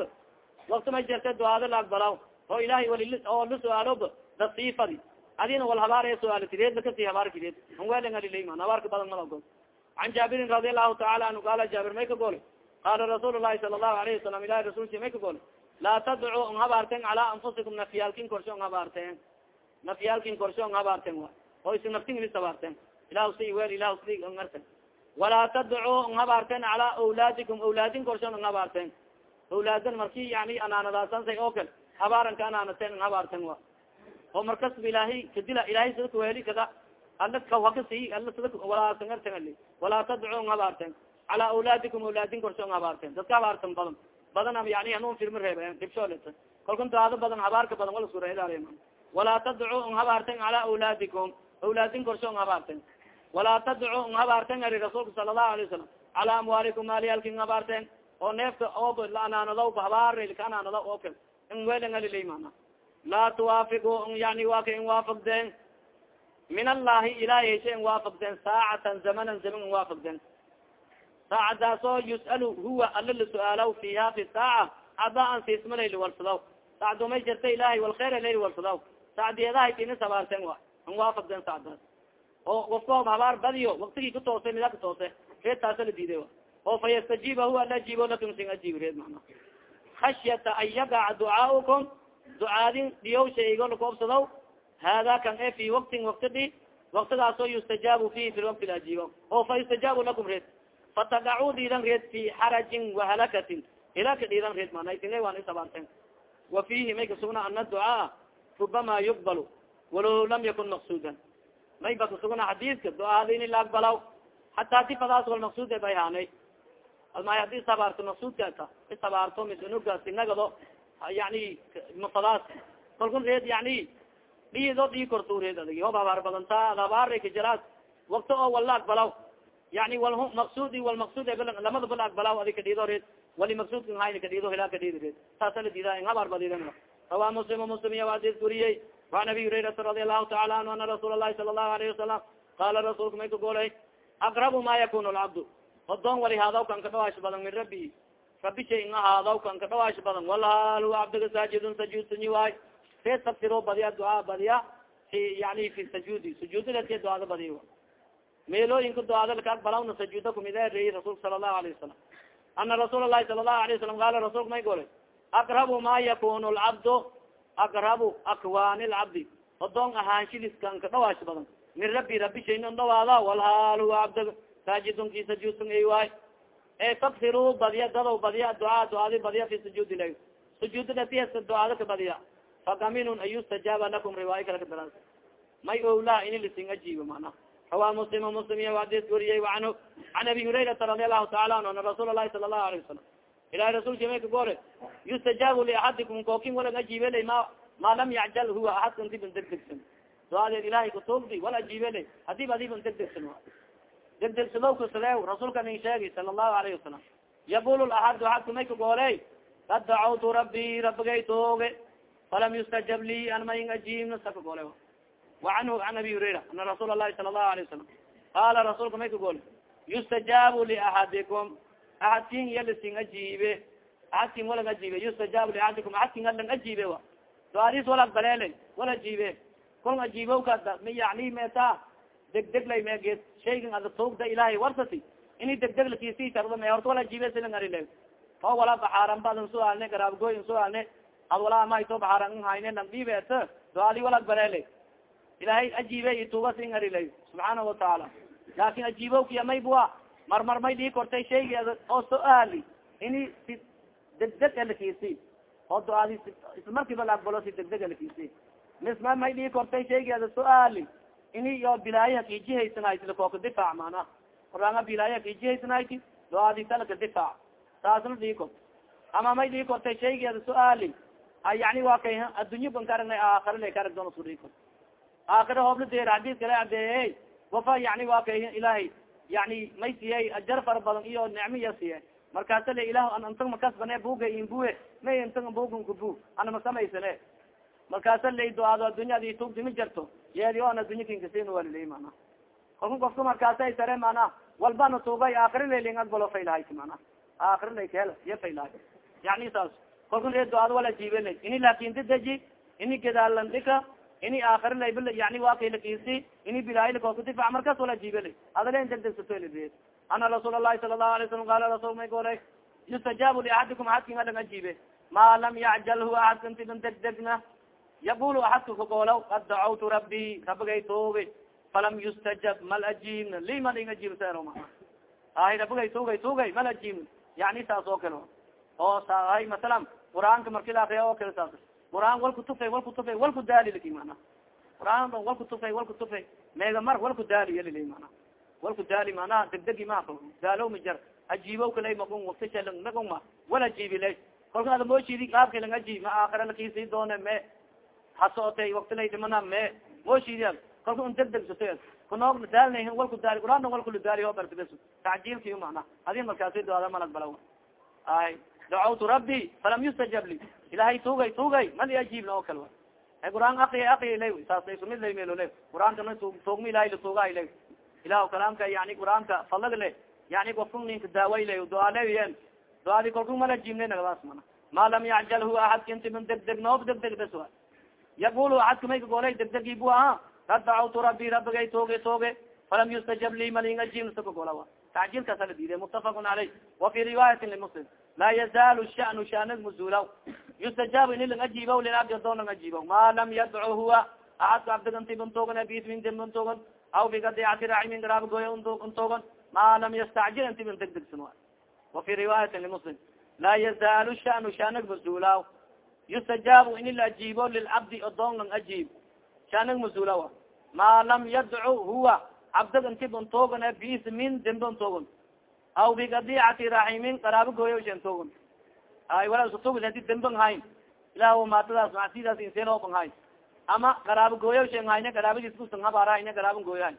Wakti may jarte ducaado la aqbalaw oo ilahay wali oo la su'aalo dasiifadi adina wal habaar ee su'aali reed lakasii habaar kireed anwelengalileyman habaarka badan malagol can jaabirin radi allahu taala anhu qaala jaabir may ka gole qaala rasuul lahi sala allahu alayhi wasalam ilahi rasulki may ka gole laa tadcuu n habaarten calaa anfusikum nafyaalkin korsho n habaarteen nafyaalkin korsho habaarten oo isi naftin ilis habaarten ilah si wel ilah si arten. Walaa tadcuu n habaarten calaa awlaadikum awlaadin korsho habaarten awlaadan marki yani anaanadaasansay oo kale habaaranka anaanaten habaarten wa. Oo markasba ilaahay kadila ilahay sida kuweli kada ala kawakasi ala sida walaasangarten ali walaa tadcuu n habaarten calaa awlaadikum awlaadin korsho habaarten dadka habaartan badan. Badan yani hanun firma reeb dibshooleta kalkun daado badan habaarka badan wala suraar walaa tadcuu n habaarten calaa awlaadikum awlaadin korsho n habaarten walaa tadcuu n habaarten ari rasuulka sala allahu alay wasalam calaa amwaalikum maaliyaalkin habaarten oo neefka oob la anaanadaw habaar ka anaanadaw oo kale in welan alilay mana laa tuwaafiqu yani waa ka in waafagdeen min allahi ilahay heshe in waafagdeen saacatan zamanan zaman in waafagdeen saacadaasoo yus'alu huwa ala la su'aalaw fiha fi saaca ada an siismalay liwarsadaw sacdo may jirta ilahay walkhayr lay warsadaw habaarteen wa in waafagdeen sacdaas oo wafkoob habaar badiyo waktigii ku toosay mida ka toose reed taasa la diiday oo fa yastajiiba huwa ala ajiibo lakum sin ajiib reed mana khashyata an yagaca ducaaukum ducaadin dhiyowsha igo lakoobsadaw hada kan e fi waktin wakti dhi waktigaasoo yustajaabu fihi fi lwakti laajiibo oo fa yustajaabu lakum reed. Fatagacu dhiidan reed fi xarajin wahalakatin hilaka dhiidan reed manaytinga waan isabaarten wa fihi may kasugna ana ducaa rubama yuqbal walow lam yakun maqsudan may ba kasugna xadiiska duaada ini la aqbalaw hataa sifadaas wal maqsud bay haanay. Almay haddii isabaarto maqsudka isabaarto mis unugaasi nagado yani mafadaas kalkun reed yani dhiido dhii korto reed adag hob habaar badanta ad habaara kajaraas wakti oo wala aqbalaw yani wal maqsudi walmaqsud lamada bala aqbalaw adi kadhiido reed. Wali maqsudka hayni kadhiido hilaa kadhiidi reed. Saasa la diida in habaar badida rawa muslim muslim iya adis guriyey waan abi hurairata radi allahu taala anhu ana rasuul lahi sala allahu alayhi wasalam qala rasuulka may ka golay aqrabu ma yakun lcabdu odoon wali haadaw kan ka dhawaash badan min rabbi rabi shay nga haadaw kan ka dhawaash badan walhaal huwa cabdiga saajidun sajuudsanyi waay see tafsiro badiya ducaa badiya yani fi sajuudi sujuudadasiya ducaada badiya meelooyinka ducaada laka aqbalawna sajuuda kumid reeyey rasuulka sala allahu alayhi wasalam ana rasuul lahi sala allahu alayh wasalam qaala rasuulka may golay aqrabu ma yakun lcabdu aqrabu akwani lcabdi odoon ahaanshidis kan ka dhawaash badan. Min rabi rabi shaynan dhawaada. Walhaal huwa cabdiga saajidun ki sajuudsan ay waay. E taksiru badiya dadow badiya ducaa ducaadi badiya fi sujuudi la sujuudadatiasa ducaada ka badiya. Fakaminun an lakum riwaaya kala ka daras may owlaa ini lisin ajiibo mana rawa muslim muslim iya adis wariyey anhu an abi hurayrata radi allahu taala anhu ana rasuul lahi sala allahu alayه wasalam ilahi rasulka may ka gore yustajaabu liaxadikum kookin walang ajiibeley ma ma lam yacjal huwa aadka intiban degdegsan duaadeed ilahay kutugdi wal ajiibeley hadib adiban degdegsan degdegsadow kusade rasuulka nin sheegi sala allahu alayhi wasalam yabul aad aadka may ka gooley kad dacawtu rabi rabigay tooge falam yustajab li an maing ajiibna saka goole waanhu an abi hurayra ana rasuul lahi sala allahu alayه wasalam qaala rasuulka may ka goole yustajaabu liaxadikum aadkin iya lising ajiibe aadkin walang ajiibe yustajaabu liaxadikum aadkin alang ajiibe wa duaadis wal aqbaleele wal ajiibe kol ajiibowka yani meta degdeg lay megeed shaygan ada tuugda ilaahay warsati ini degdeg lakisi sardo me horta wal ajiibe silang arile oo wala baxaaran badan suaalne garaabgoy suaalne ad walaa mahayto baxaaran hayne namdhiibet duaadi wal aqbaleele ilaahay ajiibe ituuga sin arilay subxaanahu watacaala laakin ajiibowkiya maybua marmar may dhii kortay shaygi oo su'aali. Ini si degdeg alakisi oo duaadi ismarkiiba la aqbalo si degdeg alakisi misma may dhii kortay shaygi ada su'aali. Ini o bilaaye hakiijihaysanhayti lakooka difaac mana oraanga bilaaye hakiijihaysanhayti duaadi salaka difaac saasna dhii kort ama may dhii kortay shaygi ada su'aali. Yani waa kay addunyo ban aragnay aakhare lay ka doona su dhii kort aakhire hoobla deer xadiis kale adeeyey wafa yani waa kay ilaahay yani may siyey ajar fara badan iyo nicmo iya siye markaasa le ilah an intag makasbane buga inbue may intag bugan kubu ana masamaysane markaasa lay duaado addunyadi tugdimi jarto. Yeedi o an addunya kinkasin walilay mana kalku kofka markaasa sare mana walbana tugay aakhire layling agbalo faylahayti mana aakhire lay kahel iya faylahay yani saas kalku le duaado wala jiibe ini laakin dadeji ini gadaalandika ini aakhire layb yani waa kay lakisi ini bilaayilakokadifac markas wala jiibelay adalen degdegsato ana rasuul lahi sala lahu alay salam qala rasul may golay yustajaabu liaxadikum axadkin alang ajiibe ma lam yacjal hu axadka intiban degdegna yaqulu axadka kagoolaw kad dacawtu rabbi rabigay tuugi falam yustajab mal ajiibna liman ing ajiib sero maa ahay rabigay tuugay tuugay mal ajiibna yani saas oo kale oo sahay masalan qur'aanka marki la akriya oo kale saas qur'aan walku tufay walku tufay walku daali laki mana qur'aan ba walku tufay walku tufay meega mar walku daali yalila mana walku daali manaha degdegi ma daalow ma jar. Ajiibow kalay makun waktishalang nagong ma. Wal ajiibi kolka ada moshidi qaabka lang ajiib ma. Aakhira lakisi doone me. Hasootay waktilay dhimana me. Moshidi kolka un degdeg sato kunoog daalna walku daali. Qur'aan walku daali o bartibes tacjiilkiyo mana adi markaasi doada malag balaw. Ay dacawtu rabbi falam yustajab li ilahay tugay tugay mali ajiibna oo kale a quraan akriya akriya la saas lay sumid lay melo le qur'aankana tuugma ilahay latuuga le ilah kalaamka yani qur'aanka falaga le yani kofka ninka daaway le duaaleyen duaadi kolku mala jiibna nagadaas mana ma lam yacjal hu axadka inti man degdeg noob degdeg bes wa yaqulu axadka may kagolay degdegi bu aha kad dacawtu rabbi rabigay tooge tooge falam yustajab li malin ajiibna sa kagola wa tacjiilkaasa la diiday mutafaqun caleyh wa fi riwaayatin limuslim laa yazaalu shanu shanag mazulaw yustajaab ini lang ajiibaw lilabdi adoo lang ajiibaw ma lam yadcu huwa axadka abdiganti bantogan bismin den bantogan aw bigadicati racimin garaabagoya untogan maa lam yastacjil intiban deg degsan wa wa fi riwaayati limuslim laa yazaalu shanu shanag mas'uulaaw yustajaabu in la ajiibo lilcabdi odoon lang ajiib shanag mas'uulawa maa lam yadcu huwa cabdag intibon toogan e biismin dembon toogan aw bigadiicati raximin qaraabo gooya shen toogan ay wala sutog hadi demban hayn ilah maatadaas macsidaas inseen oban hayn ama qaraabo gooya shen hayne qaraabadiis kusan habaarahayne qaraabo gooyahay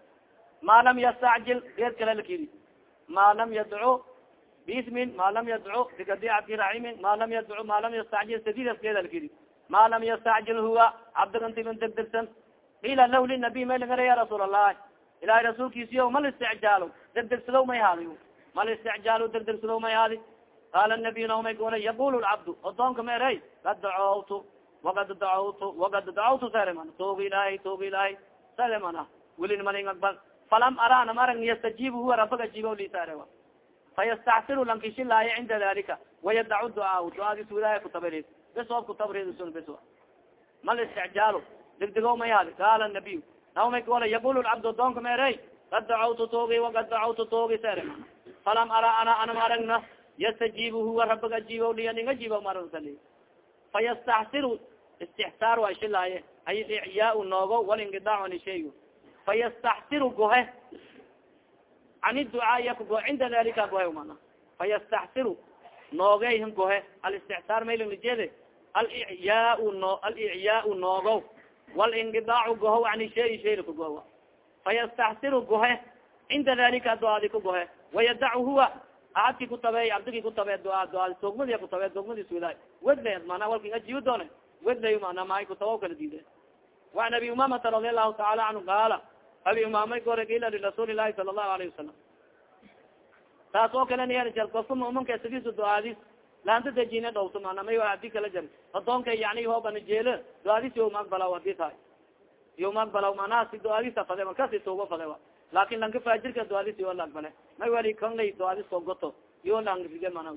ma lam yastacjil geed kale lakidi ma lam yadcu bismin ma lam yadcu bigadiicati raximin ma lam yadcu ma lam yastacjil sadidas geeda lakidi ma lam yastacjil huwa cabdigantiban degdegsan ila lah linabiy maylangara ya rasuul allahi ilahay rasuulkiisiyo mal isticjaalo degdegsado may haadi mal isticjaalo degdegsado may haadi qala nabiy naomay goona yaqul lcabdu odoonka meerey kad dacawtu wakad dacawtu wakad dacawtu sareman tooga ilahay tooga ilahay salemana welin maling agbal falam arana marang yastajiib huwa rabag ajiibo lisare fayastaxsiru lankishilaayo cinda dalika wayadacu ducaa duaadis ilahay kutabred bes oob kutabredsun bes mal isticjaalo degdego may haadi qala nabiy naomay goona yaqul lcabdu odoonka meerey kad dacawtu toogi wakad dacawtu toogi sare falam ara ana ana maragna yastajiib huwa rabag ajiibo liya ning ajiibo marasali fayastaxsiru istixsaar waa shilaaye ay icyaa noogo walingidaac ni sheego fayastaxsiru gohe can ducaaya kago cinda dalika gohe mana fayastaxsiru noogeyhin gohe alistixsaar maylinglijede aliyaa no alicyaa noogo walingidaacu goho ani shay shay kagoha fayastaxsiru gohe cinda dalika doadi ka gohe wayadacu huwa aadki kutabe abdigi kutabe doa doa doogmadi kutabe doogmadis wilaay wedlay mana walkin ajiyo doone wedlay mana maay kutaba kala diide waan abi umamata radi allahu taala canhu qaala abi umamay gore ila lirasuuli lahi sala allahu alayhi wasalam taas oo kale niya koska muminka sidiis doaadis laanta dejine dhowto mana may adi kala jar adoonka yani hoobana jeelo doaadis yo maaqbala adi tahay yo maaqbala manaasi doaadisa fade markaasi tuugo fade a laakin lanka faajirka doaadis yo laaqbale may wali kanlay doaadis ko goto yo langrige mana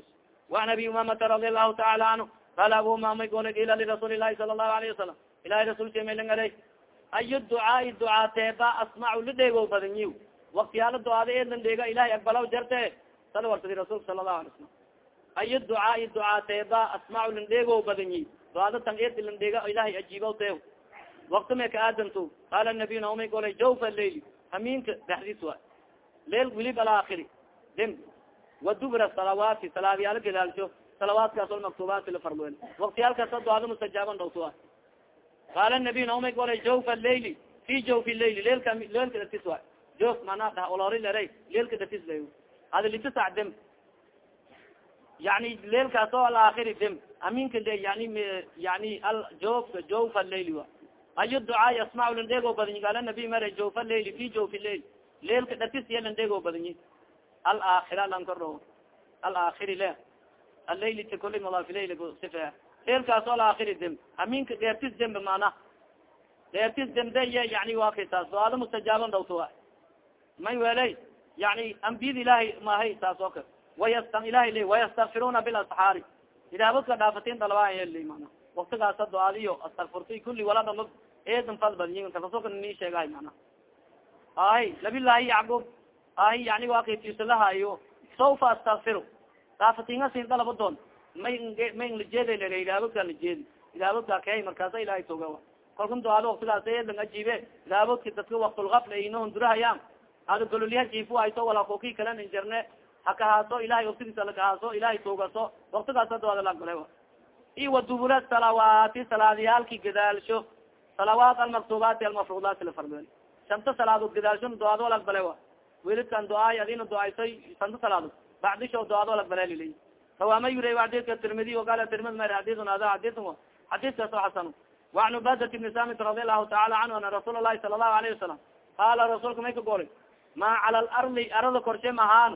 waan abi umamata radi allahu taala canhu qala abu umamay gole ila lirasuuli lahi sala allahu alayhi wasalam ilahi rasulka maylangara ayu ducaai ducaateeba asmacu lidheego badanyi waktiyaala duaada eedlan dheega ilahay agbalaw jarte sala warsadi rasulka sala allahu alay salam ayu ducaai ducaateeba asmacu landheego badanyi duaada tan eed landheega ilahay ajiibaw te wakti me ka aadanto qaala nabiy naomay golay jawfa leili hamiinka daxdiis wa leel wilib alaakhiri dim wadubra salawaati salaadyaala gadaalsho salawaatkaas o maktubaati lafarwel waktiyaalkaasa duaada mustajaaban dhowtua qaala nabiy naomay golay jawfa leili fi jawfi leili leelka leelka datis wa joof mana dha olori leray leelka datis la hada litisac dim yani leelkaas oo alaakhiri dim aminka le yani yani al joofka jawfa leili wa ayu ducaay asmac landheego badanyi qaala nabiy mara jawfa leili fi jawfi leil leelka datis iya landheego badanyi alaakhira lankaro alaakhiri le alaili tikuli madaafileyl sife leelkaas oo alaakhiri dim aminka dheertis dembe mana dheertis dembe ye yani waa kay taas duaada mustajaaban dhawta may weley yani ambiyada ilahay mahay taas oo kale wayasta ilahay le wayastakfiruna bilasxaari idaabadka dhaafatin dalabaayle mana waktigaasa duaadiyo astakfurti kuli wala dhalo eedan fal badyin rasulka ni sheegahay mana ahay nabilahi yacqub. Ahay yani waa kay tisalahayo saufa astakfiru dhaafatinga sin dalaba doon. May may lajeeda lera idaabadka lajeedi idaabadka kay markaasa ilahay toga kalkan duaado waktigaas eedan ajiibe idaabadki dadka waktulgafla inahon durahayaan hada gololyaha jiifu hayso wala kalan injerne hakahaaso ilahay waktigiisa lakahaaso ilahay tuugaso waktigaasa duada lagole i wadubura salawaati salaadiyaalki gadaalsho salawaat almaktubaati almafrudaati lafarmeel shanta salaadood gadaalsho duaado lagbale wa welidkan duaay adina duaysay shanta salaadood bacdisho duaado lagbale lilay sawama yure adidka tirmidi qala tirmid mer adidun ada adidun xadiskaas oo xasan waan ubadat ibni samit radi allahu taala canhu ana rasuul lahi sala allahu alayhi wasalam qaala rasuulka may ka goli ma cala lardi arada korshe mahaan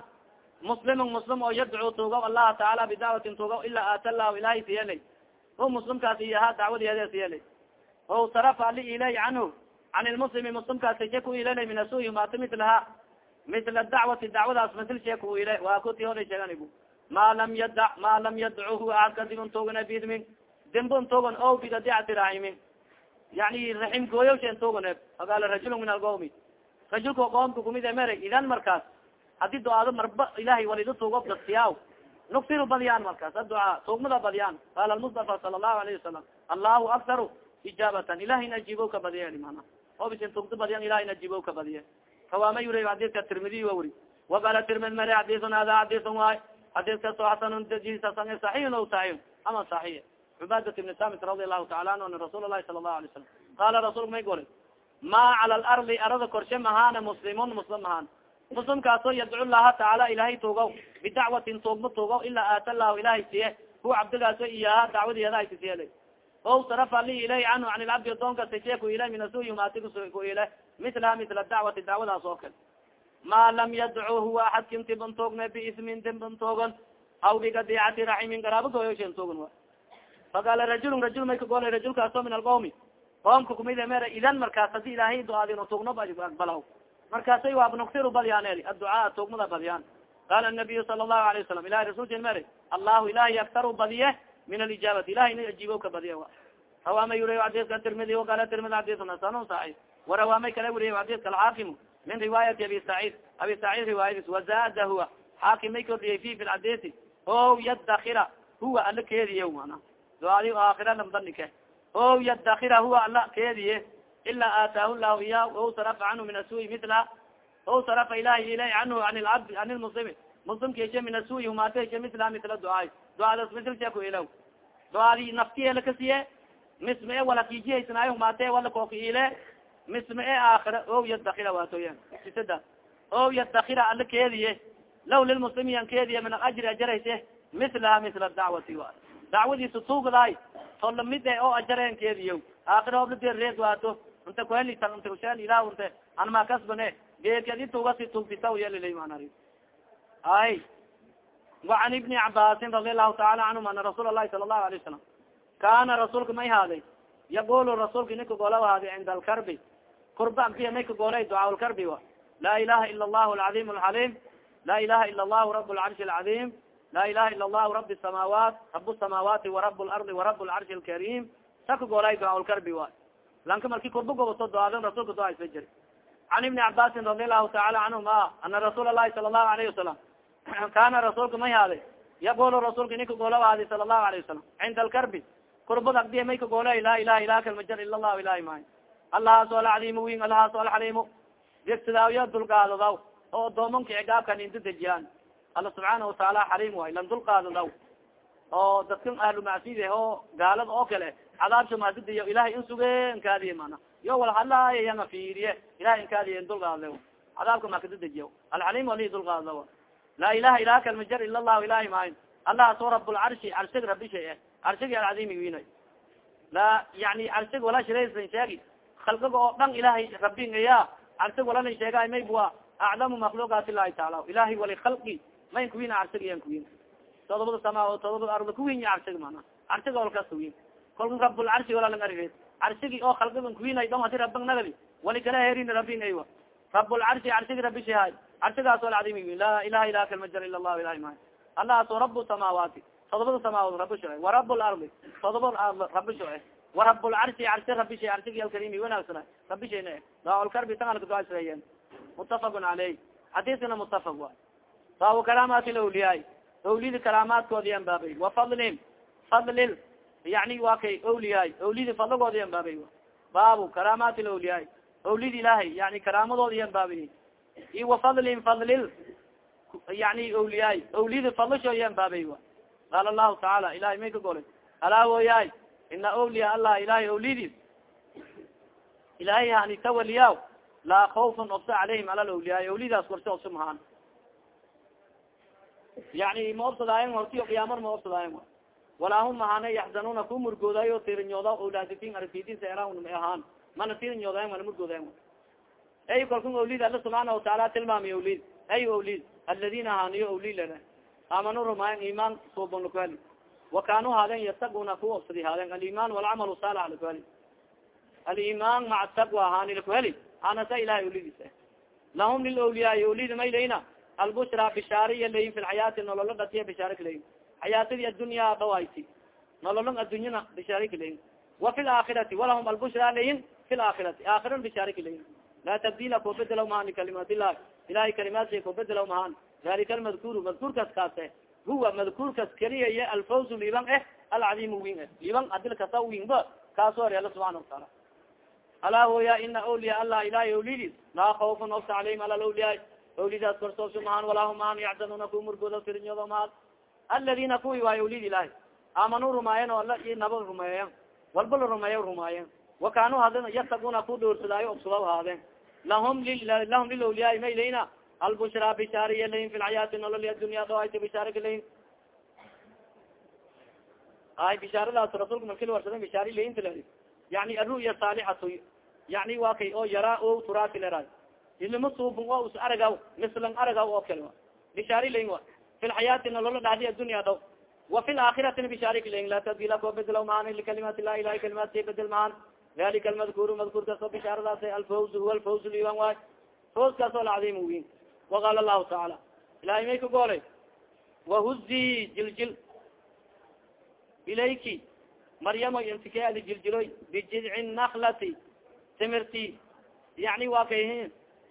muslimun muslim oo yadcuu tuugaw allaha tacaala bidacwatin tuugaw ilaa aata lahu ilahay siyelay hu muslimkaas iyaha dacwadiyeede siyelay o sarafa ali ilay canhu can ilmuslimi muslimkaas she ku ilalay min asuyi maata milaha mila dacwati dacwadaas masil she ku ile waa kuti oday sheegan ma lam yadac ma lam yadcuhu aadkadigon tuugana bidmin dembon tuugan o bidadiacti raximin yani raxim gooyaw shen tuugan agaala rajulu min alqawmi rajulka qoomka kumid e mereg idan markaas haddii duaado marba ilahay walida tuugo dadsiyaa nugsiru badiyaan markaas aducaa tuugmada badiyaan qaala lmustafa sala allahu alayhi wasalam allahu aktaru ijaabatan ilahin ajiibo ka badiye mana o bisin tugda badiyan ilahin ajiibo ka badiye kawaama yura xadiska tirmidiy wa wuri. Waqala tirmid mare xadisun hada xadisun waay xadiska so xasanun jisasan saxiixun o saxiix ama saxiix cubadat ibni samit radi allahu taala anhu an rasuul lahi sala allahu alay salam qaala rasulka may gori ma cala alardi arada korshe mahaana muslimun muslim mahaan muslimkaasoo yadcu llaha tacaala ilahay tuugaw bidacwatin tuugma tuugaw ilaa aata lahu ilahay siye. Huwa cabdigaaso iyaha dacwadiyeeda ay kisiyela o sarafa li ilay canhu an ilcabdi adoonka sishe ku ile minasuyumati ku ile milaha mila dacwati dacwadaas oo kale ma lam yadcu huwa axadkin tiban toogne biismin dimban toogan aw bigadiicati raximin garaabo gooyoshen toogan wa faqaala rajulun rajul may kagolay rajulkaaso min alqawmi qoomka kumid mer idan markaas haddii ilaahay duaadino tugno aqbalaw markaasay waab nugsiru badiyaan eri adducaa tugmada badiyaan qaala nabiyu sala allahu alayه wasalam ilahi rasulkin mer allahu ilahi aktaru badiye min alijaabati ilahay na ajiibo ka badiye rawaamay wuriy xadiska tirmidi waqala tirmidi xadisun hasanun saxix warawaamay kala wuriy xadiska alxaakimu min riwaayati abi sacid abi sacid riwaayadis wazada huwa xaakim may kordhiyay fi fi lxadisi o yadakira huwa ala keediye mana duaadi aakhira lambandhike o yadakira huwa ala keediye ilaa aataahu lahu iya o sarafa canhu min asui mila o sarafa ilahi ilay canhu an an lmuslimi muslimkeshe min asui humaateshe mila mila duaay duaadas misilshe ku ilaw duaadi naftiye lakasiye misma e wala kijihaysnaayo humaate wala kooka ile misma e aakhira o yadakira waatoya sisada o yadakira ala keediye law lilmuslimiyan keediye min ajri ajarayse milaha mila dacwati a dacwadiisa tuugadaay tolamid e oo ajareen keediyo aakhira hoblade reed waato inta kuheli ntkushen ilah unte anma kasbane geekadi tugasi tugtisa yelilay manari ay وعan iبni cabاsin رadi الlahu taala canهum ana rasuul الlahi sala الlahu عlaه وsalam kana rasuulka may haaday yaqul rasuulka nika gola haadi cinda alkarbi kurba agdiya may ka golay ducaa lkarbi a la ilaha ila الlah الcaظim الxalim la ilaha ila الlah rab الcarshi الcaظim la ilaha ila الlah rab الsamawat rab الsamawati وrab اlarضi وrab الcarshi الkarim sa ka golay ducaa lkarbi a lanka marki kurba goboto duaadan rasulka duaa isla jiri can ibni cabaasin radi allahu taala canhuma ana rasuul الlahi sala الlahu عlaه وasalam kana rasuulka may haaday yaqul rasuulka ninka goolo haaday sala lahu alayه wasalam cinda alkarbi kurbad agdiya may ka goolay laa ilaha ilah kalmajar ila lahu ilahi maayo allahaaso alcadiim win allahaaso alxaliimo degsidaayo dulgaadadaw oo adoomonka cigaabkan inda dejiyaan alla subxaana watacaala xaliim waay lan dulqaadadaw oo dadkan ahlu macsida oo gaalada oo kale cadaabsho maasida ilahay in suge inkaadiye mana yo wal hadlaaya yanga fiiriye ilahay inkaadiye indulgaadaw cadaabka makadadejiya alxaliim ali dulgaadadaw laa ilaha ilaha kalmajar ila الlahu ilahi maayo allahaaso rabulcarshi carshig rabisha eh carshigi alcadimi winay la yani carshig wala shiraysan sheegi khalqiga oo dhan ilahay rabingaya carshig walana sheegay may bua acdamu makluuqaat ilahi taala ilahay wali khalqi mayn kuwina carshig iyan kuwin todobada sama todobada arda kuwinya carshig mana carshig olkasta win kolka rabulcarshi wala lang arireed carshigi oo khalqigan kuwinay dhon hadi rabang nagadi wali kala herin rabingay wa rabulcarshi carshigi rabishahay carshigaas alcadimi win laa ilaha ilaha kalmajar ila allahu ilahi maay allahaaso rab samaawaati todobada samaawood rabisho warab lardi todoba rabisho warab lcarshi carshi rabisha carshigi alkarimi wanaagsana rabishana daaolkarbi tangalkaduasreeyen mutafaqun caleyh xadiiskana mutafaq wa baabu karaamaati lawliyaay awliyada karaamaadkoodi yan baabay wafadlin fadlil yani waa kay awliyaay awliyada fadligoodi yan baabay baabu karaamaati lawliyaay awliyada ilaahay yani karaamadoodi yan baabay i wafadlin fadlil yani awliyaay awliyada fadlisho yan baabay qaala lahu tacaala ilahay may ka golay alaa woyaay ina awliya allah ilahay awliyadiis ilahay hani tawaliya laa kaufun obsa caleyhim ala awliyaay awliyadaas korse obsa mahaan yani ma obsadaayen hortiyo qiyaamar ma obsadaayen walaa hum mahane yaxzanuna ku murgoodayo tirinyooda awlaaditin arfidisa erahun ma ahaan. Mana tirinyoodayen mana murgoodayen ay kalkun awlid alla subxaana wataala tilmaamiy awlid ay awlid aladina haniyo awlid lere amanu rumaayan iman suubon lakuheli wa kanu haaden yataguna ku obsadi haaden aliman walcamal saalax lakuheli aliman maca taqwa hani lakuheli anasa ilahay awlidisa lahum lilawliyaai awlid maylayna albushra bishaariya layin fi lxayaati nololo dhatiya bishaara kalayin xayaatadi addunya dhawayti nololon addunyana bishaara kalayin wa fi laakhirati walahum albushra layin fi laakhirati aakhira bishaara kalayin laa tabdila ko bedelaw mahan likalimaat illahi ilahay kalimaadsa ko bedelaw mahan dalika almadkuru madkuurkaas kaase huwa madkuurkaas keliya iyo alfawz liban eh alcadiim win eh liban adil kasa winba kaaso ari alla subxana wataala alaa hoya ina awliya allah ilahay awlidis laa kaufun ofta calayhim ala awliyaa awlidaas korsoobso mahan walahum mahan yacsanuna ku murgooda sirnyodo maad aladina kuwi waay awlid ilahi aamanuu rumaayen o alla i naba rumeeyen walba la rumeeya rumaayen wakanuu hadin yataguna ku dhowrsadaayo obsuba haadeen lahum lahum lilawliyaai mayleyna albushra bishaariya layin fi lxayaati nolol adunya doayta bishaaraka layin ay bishaaradaas rasulka marki la warsada bishaari layin tila yani aru'ya saalixatu yani waa kay oo yaraa o turaati leraay ilima suubun oo us aragaw mislan aragaw oo kale bishaari layin wa fi lxayaati nolola dhahdi addunya daw wa fi laakhiratina bishaari layin laa tabdila ko bedelaw mahan likalimaat illahi ilahi kalimaadka bedel dalika almadkuru madkuur kaas oo bishaaradaas alfawz huwa alfawz liban waay fawz kaas oo lacadiim win waqaala lahu tacaala ilahay may ka goolay wahuzi jiljil ilayki maryamo intikeadi jiljiloy bijidci naklati timirti yani waa kay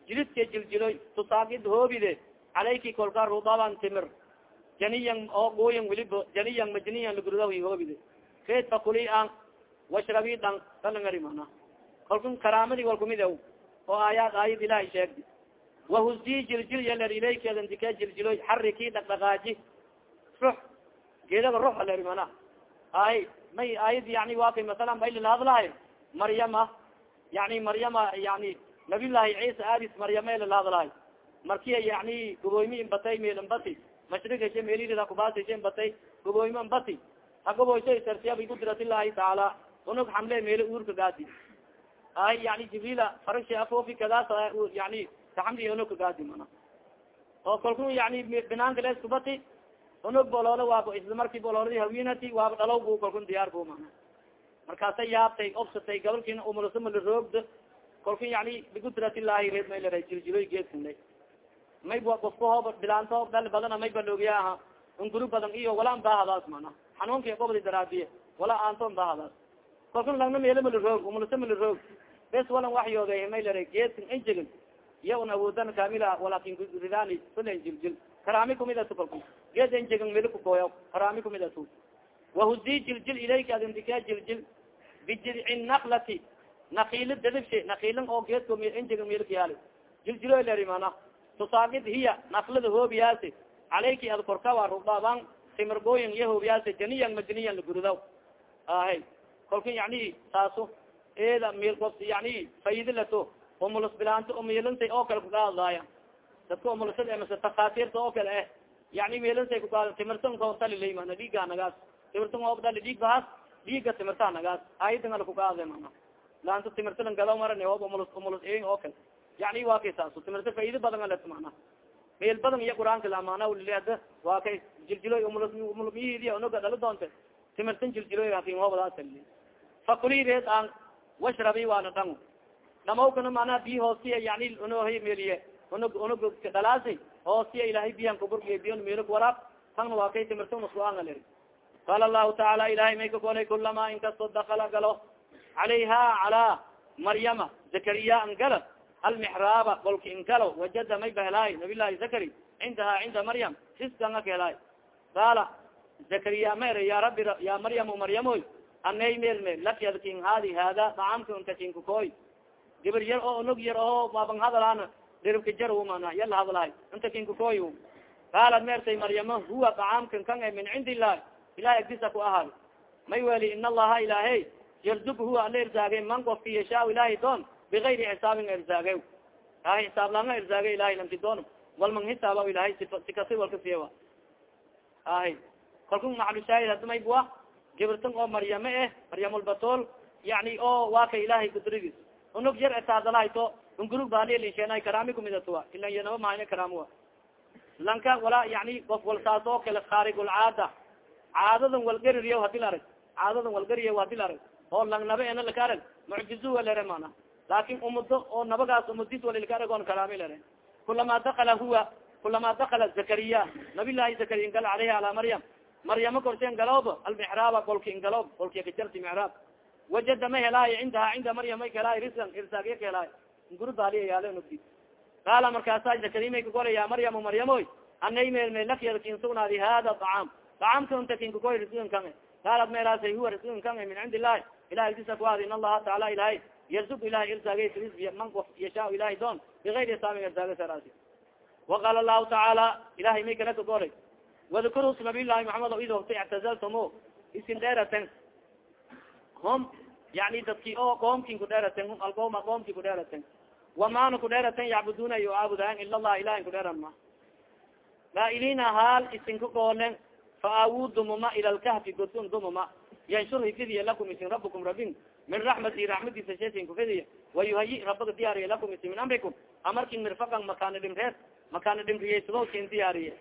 jilidka jiljiloy tusaakid hoobide calayki kolka rudaban timir janiyan oo gooyan weliba janiyan majniyan lagurdahi hoobide keed fakuli an washrabi dhan kalangari mana kalkun karaamadi walkumid oo aayaad aayad ilahay sheegdi. Wahuzi jiljil yaler ilaykeeda dike jiljiloy xariki dhaqdhaqaaji. Rux geedaba rux aleri mana ay may aayad yani waa kay masalan may lalahadlahay maryama yani maryama yani nabiyullahi ciisa aadis maryama lalahadlahay markiya yani gobooymi inbatay meel inbati mashrigashe meelirida kubaasishe inbatay gobooymo inbati ha goboyso sartiya bikudirat illahi tacaala unug xamle meelo uurka gaadi ay yani jibrila farashe afoofi kadaas yani kaxamli unug kagaadi mana. Oo kalku yani binaanka leskubati unug boloola waaba isla marki bolooladi waaba dhalow bu kalkun diyaar bu mana. Markaasa yaabtay obsatay gabalkina umulasamala roogda kalku yani reed may lera jiljiloy geedkana may ofka hooba bilaanto dhal badana may baloogiya aha unguru badan iyo wala anbahadaas mana. Xanuunka gobdi daraadiye wala aanto anbahadaas kalkun langna meelamala roog umulasamala roog. Bes walan waxyooga may lera geedkan injegin iya un awoodan kamila walakin ridani sulen jiljil. Karaami kumidatu kalku geed injegin meli kukooya karaami kumidatu wahuzi jiljil ilayka adindika jiljil. Bijidci naklati nakiili dadibshe nakiilin oo geedko injegin melkayaali jiljilo leri mana tusaagid hiya naklada hoobiyaasi. Calayki ad korkawa rubaaban timirgooyin iyo hoobiyaasi janiyan majniyan laguridaw ahe kolka yani saaso eeda yani faydilato umuls bilaanta o milintay oo kale kugaadlaaya dadka umulsada mase takaatirta oo kale eh yani milintay kugaad timirtan kotalilay mana dhiiga nagaas. Timirtan oobdali dhiig bahas dhiiga timirta nagaas. Ayadan ala kugaade mana laanta timirtalan gadaw maran oob umulus umulus ein oo kale. Yani waa kay saaso timirta faida badan alet mana meel badan iyo qur'aanka laamaana lilada waa kay jiljiloy umulus umulmiyidi onoga dhala doonte. Timirtan jiljiloy hakin hoobadaas fakulideed aan washrabi waana dhan dhamawkana manaa biyi hoostiya yani unohay meliye unog unog dhalaasi hoostiya ilahay biyan kuburgiy biyon melo waraab tangna waa kay timirta uskuanga leri qaala allahu tacaala ilahay may ka golay kulama inkastoo dakala galo calayha calaa maryama zakariya an gala almixraaba kolka inkalo wajada may bahelaay nabiy llahi zakari cindaha cinda maryam riskan aka helaay qaala zakariya mer ya rabi ya maryam maryamoy anay melme lakyadkin hadi hada dacaamka untakinkukoy gabar yar oo nog yar oo baban hadalaan diribka jar mana yala hadlahay inta kinkukoy qaalad meertay maryamo huwa dacaamkan kan min cindi illahi agdisa ku ahaad may weli in allaha ilahay yarzuk huwa ala man kofki yashaa ilahi doon bigayri xisaabin irsaage a xisaab langa irsaage ilahay lanki doon walman hisaaba ilahay sikasi walka siya ahy kalku maxalushaahid hada may bua gibirtan oo maryame eh maryamulbatol yani oo waa ka ilahay kudrigis unug yar etaadalahayto ungurug baalilinsheenay karaami kumidatuwa ilan yanaba mahayna karaamua lanka wala yani of wal oo kale khaarigulcaada caadadan walgariya haddii la arag. Caadadan walgariya haddii la arag. Oo lang naba ena laka arag. Mucjizu walere mana laakin umudo oo nabagaas umudis walilka arag on karaami lere. Kulama dakala huwa kulama dakala zakariya. Nabi llahi zakariya gal aleyhi ala maryam maryama korseen galoob almixraaba kolki ingaloob kolki kajarti mixraab wajada ma helaayo cindaha cinda maryam may ka helaayo riskan irsaagya ka helaayo guri baaliya yaale nugdi qaala markaasa zakarimay kagolay ya maryamu maryamoy anay meelmeelakiyadkin sugnaadi hada acaam acaamka unta kinkakoy riskin kan qaalat meelaasay huwa riskin kan min cindi illahi ilahi agtisa kuaadi in allaha taala ilahay yarzuq ilahay irsaagay man yashaa ilahay doon. Bigayri isaamin irsaaga saraasi. Waqaala lahu tacaala ilahay may kala wadkur nabiy llahi maxamed o id wagta ictazaltumo isin dheeraten hum yani dadki oo qoomkin kudheeraten hum alqoma qoomki kudheeraten wamana kudheeraten yacbuduna yo aabudayan ila allah ilahin kudheeran ma. Laailina haal isinka goolen fa awu dumuma ila lkahfi godkun dumuma. Yanshur hifidiya lakum isin rabukum rabin. Min raxmati raxmadiisa sheesin kufidiya wayuhayi rabaga diyaariya lakum isin min amrikum. Amarkin mirfakan makana dhimreed makana dhimriyeysado sin diyaariye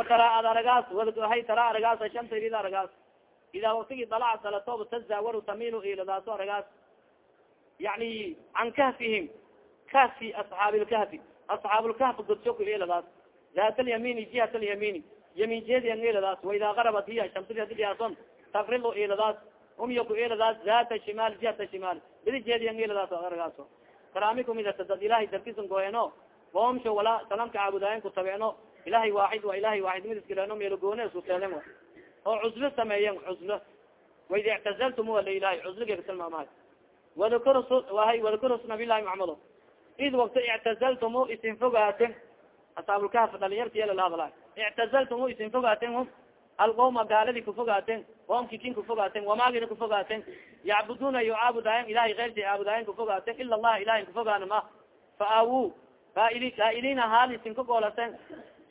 ad aragaas hay tara aragaas shamsa id aragaas idaa waktigi dalaca salatoob tazaawaru tamilu iladaaso aragaas yani can kahfihim kahfi asxaabi lkahfi asxaab lkahfi godsho ku iladaas daat alyamini jihat alyamini yamin jeedian iladaas waidaa garabat hiya dhiyaason takrilo iladaas um yo ku iladaas daata shimaal jihata shimaal bidi jeediyan iladaas aragaaso karaami kumidata dad ilahay darkisan gooyeno boomsho wala salamka caabudaayen ku tabeeno ilahay waaxid wa ilahay waaxid midiskileno meelo goone isku teelen wa oo cuslo sameeyen cuslo. Waid ictazaltum ala ilahay cusliga katilmaamahay wadkur wahay wadkur nabiy llahi maxamedo. Id wakta ictazaltumu isin fogaaten asaabulkahf dhalinyartiyalala ictazaltumu isin fogaaten alqoma gaaladi kufogaaten qoomki kin kufogaaten wamaagina kufogaaten yacbuduna yo caabudayen ilahay keyrsi caabudayen kufogaaten ila allah ilahin kufogaana ma. Fa awu faaili faailina haal isin ka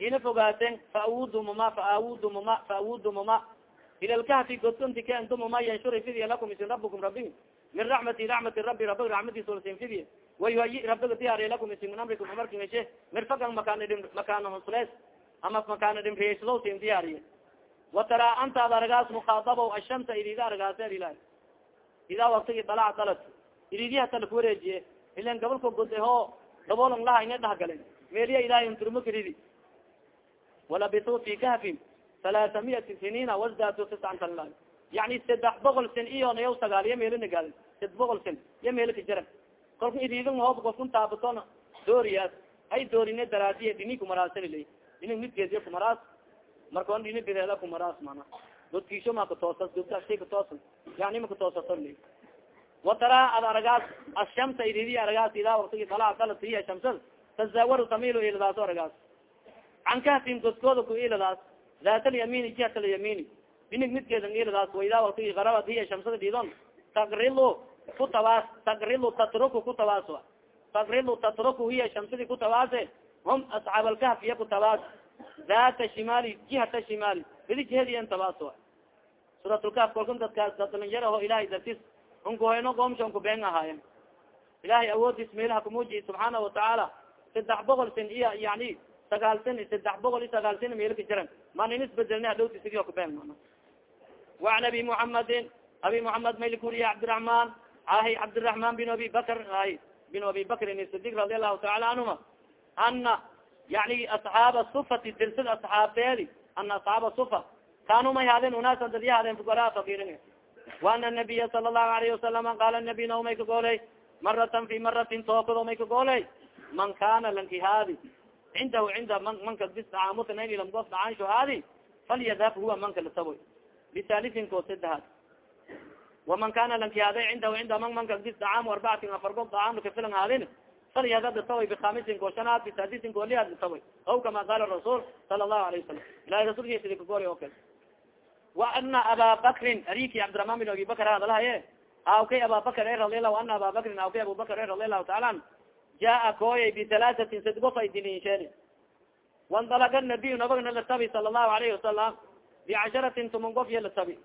ina fogaaten faawu dumuma faawu dumuma faawu dumuma ila lkahfi godkonti ken dumuma yanshuri fidiya lakum isin rabukum rabi min raxmati raxmati rabi rabig raxmadiisa lasin fidiya wayuhayi rabiga diyaariya lakum isin min amrikum amarkin heshe mirfagan makaan dhim makaana huslees ama makaana dhimriyeysado sin diyaariya wataraa antaad aragaas mukaadabo ashamsa idida aragaase ilah idaa waktigi dalac dalad ididiha tala kuwareejiye ilan gabalka godeho daboolon laha ina dhahgalen meeliya ilahay unturmo karidi walabitu fi kahfin talaata miyati siniina wasdaatu tiscan tala yani saddex boqol sin iyo nayaw sagaal iya meelo nagaadin sad boqol sin iya meelo ka jara kolka ididin hoob kofkun taabaton dooriyaas hay doorine daraadiye dini kumaraasal dini midgeediya kumaraas markon dini bideeda kumaraas mana godkiisho ma katoosas godkaasi katoosan yani ma katoosato wataraa ad aragaas ashamsa ididi aragaas idaa waktigi dalaa dalatiya shamsad tazaawaru tamilu iladaas aragaas can kahtin godkooda ku iladaas daat alyamini jihat alyamini dinig midkeedan iladaas waidaa waktigi garabad hiya shamsada dhidon tagrilu kutabaas tagrilu tatruku kutabaas tagrilu tatruku hiya shamsadi kutabaase hum asxaab alkahf iya kutabaas daata shimaali jihata shimaali bidi jihadiyan tabaas suuratlkahf kolkan dadkaas dadalinyar aho ilahay dartis unkuhayno goomsha unku been ahaayen ilahay awoodis meelaha kumuuji subxaana watacaala saddex boqol sin iyo yani sagaal sana saddex boqol iyo sagaal sana melka jiran manin isbedeln adhowtisig kuben waan abi muhamadin abi muhamed maylik uriye cabdiraحman ahi cabdiraحman bin abi bakr bin abi bakrin sidik radi allahu taala anhuma ana yani asxaaba sufati dirsad asxaabteedi ana asxaaba sufa kaanu may haadeen unaasa dadya haadeen fuqaraa fakirin waana nabiya sala allahu alayhi wasalama qaala nabi naw may kagooley maratan fi maratin tookado may kagooley man kana lanki cindahu cinda manka bis dhacaamulka naynilam goof dhacaansho haadi falyadhab huwa manka lataboy bisaalisin ko saddehaad waman kana lankihaade cindahu cinda man manka bis dhacaamu arbacatin afar gof dhacaamlka filan haadin falyadhab lataboy bikhamisin ko shanaad bisaadisin ko lihaad lataboy aw kama qala rasuul sala allahu alayhi wasalam ilahi rasulkiisa dikagolay oo kale wa ana aba bakrin ariki cabdiramaan bin abi bakar hadalahaye awkay ababakar e radiallahu ana aba bakrin awkay abubakar e radiallahu taala an jaa kooyay bialaasatin sad gof ay dilinsheeni wandalaga nabiy nabagna latabi sala allahu alayhi wasalam bicasharatin tuman gof ya latabi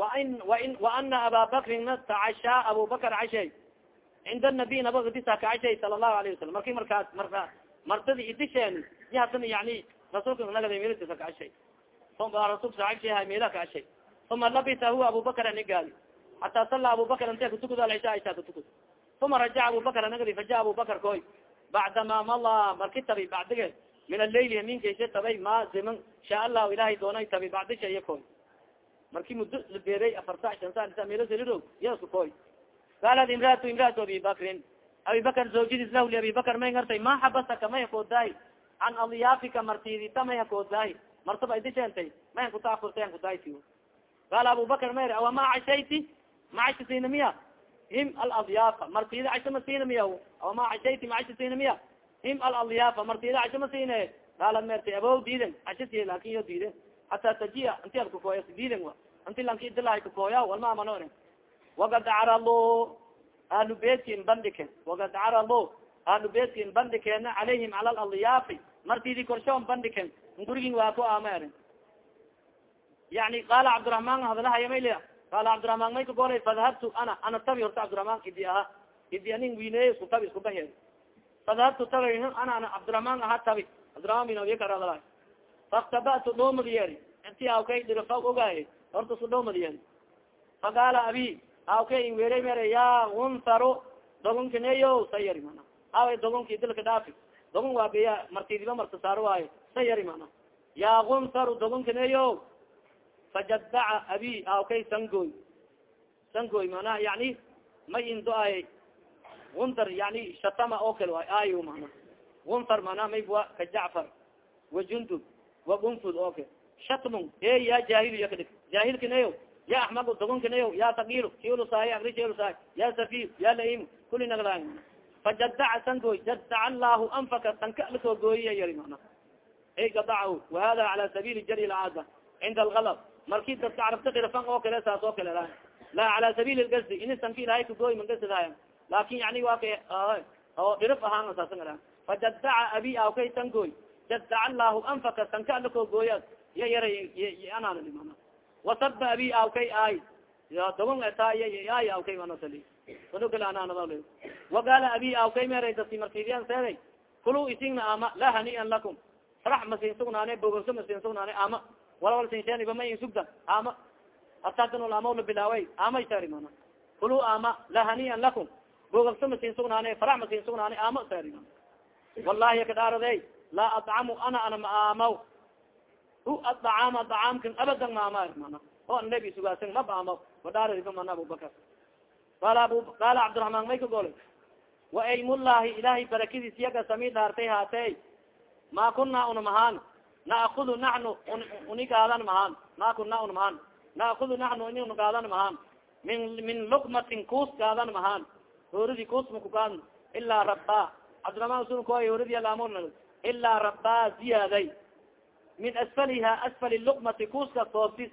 wain wain waana aba bakrina tacashaa abubakar cashay cinda nabiy nabaga disa ka cashay sala allahu alayhi wasalam marki markaas marka martadi idisheen i hadana yani rasulka nagada meel ka cashay rasulka saaxibshaha meela ka cashay uma labisa huwa abubakar anigaadi hataa salla abubakar inte katukudo alcisha isha katukud uma rajaca abubakr anagadi faja abubakr koy bacdama mala marki tabi bacdige min alail haminkaisa tabay ma siman sha allahu ilahay doonay tabi bacdisha iya koy marki mudo labeeray afar sa shan sa sa meelo saliro yasku koy qaalat imraatu imraatu abi bakrin abi bakr zawjadiis lah li abi bakr may ngartay ma xabasaka may hakoodaay can adyaafika martidita may hakoodaay martaba idi sheentay mayan kutaakurtayan kudaaysi qaala abu bakr mayr awa ma cashayti ma cashasina miya him aladiyaafa martida casho masina miya awa ma cashayti ma cashasina miya. Him aladiyaafa martida casho masine qaalat mertay abow diiden cashasi laakin yo diiden hataa tajiya inti ad kakooya diiden wa. Inti lanki idilahay kakooya walma amano wagad caralo ahlu beedkin bandhiken wagad caralo ahlu beedkin bandhikeena calayhim cala aladiyaafi martidi korshoon bandhiken ngurigin waa ku ama erin yani qaala cabdiraحman hadlahay maylia qala cabdiramaan may kagolay fadahabtu ana ana tabi horta cabdiramaan idi aha idi anin wineey isku tabi isku bahe fadahabtu tabi ana ana cabdiramaan aha tabi. Cabdiramaan bin abiya karadala faktabatu dhomad yeeri. Inti awkay dhirafa ogaay horta su dhomad yeeri. Faqaala abi awkay inwere mere ya untaru dogonkineyo sayari mana. Awe dogonki dilka dhaafi dogon waabeya martidiba marta saaro waayo sayari mana. Ya untaru dogonkineyo fajadaca abi awkay sangoy sangoy mana yani may indo ay untar yani shatama oo kale waay ayo mana untar mana may wa ka jacfar wa jundub wa gunfud oo kale shatmon e ya jahil ya kadig jahilkaneyo ya axmad dogonkanayo ya takir kilusaay agri kilusaay ya safi ya laim kuli nagla fajadaca sangoy jadaca allahu anfaka sanka lakoo gooyiya yari mana ay gadacahu wahada cala sabili jari lcaada cinda algalab marki dadka carabta dirfan oo kale saas oo kale la la cala sabil lgasdi ini sanka ilahay kagooy mangasadaaya laakin yani waa ka oo dhirif ahaan saasan fajadaca abi awkay sangoy jadaca allahu anfaka sanka lakoo gooya ya yaray anaan mana wasaba abi awkay ay. Dogon eta ay awkay manasali unukala ananada wagaala abi awkay meray dadki markidiyan seeday kulu isingna ama la hanian lakum. Farax masin sugnaane bogoso masin ama wala wal sinsheniba ma in sugda ama hataa ama la bilaaway amay sari mana. Kulu ama la hanian lakum. Bogoso masin sugnaane farax masin sugnaane ama sari wallahi kadhaarade laa adcamu ana ana ma amaw hu adacaam adacaamkan abadan maama mana. O nabi sugaasan ma baamo wadhaarika mana abubakar qaala abu qaala cabdiraحman may ka golay wa aymllahi ilahay barakadiis yaga sami dhaartay haatey ma kuna una mahaan naakudu naxnu uni gaadan mahaan ma kuna una mahaan naakudu naxnu ini una gaadan mahaan min min lukmatin kuus gaadan mahaan hooridi kuus maku gaadan ilaa rabba cabdiraحman sun koy hooridi alamur ilaa rabba ziyaaday min asfaliha asfali luqmati kuuska soobtis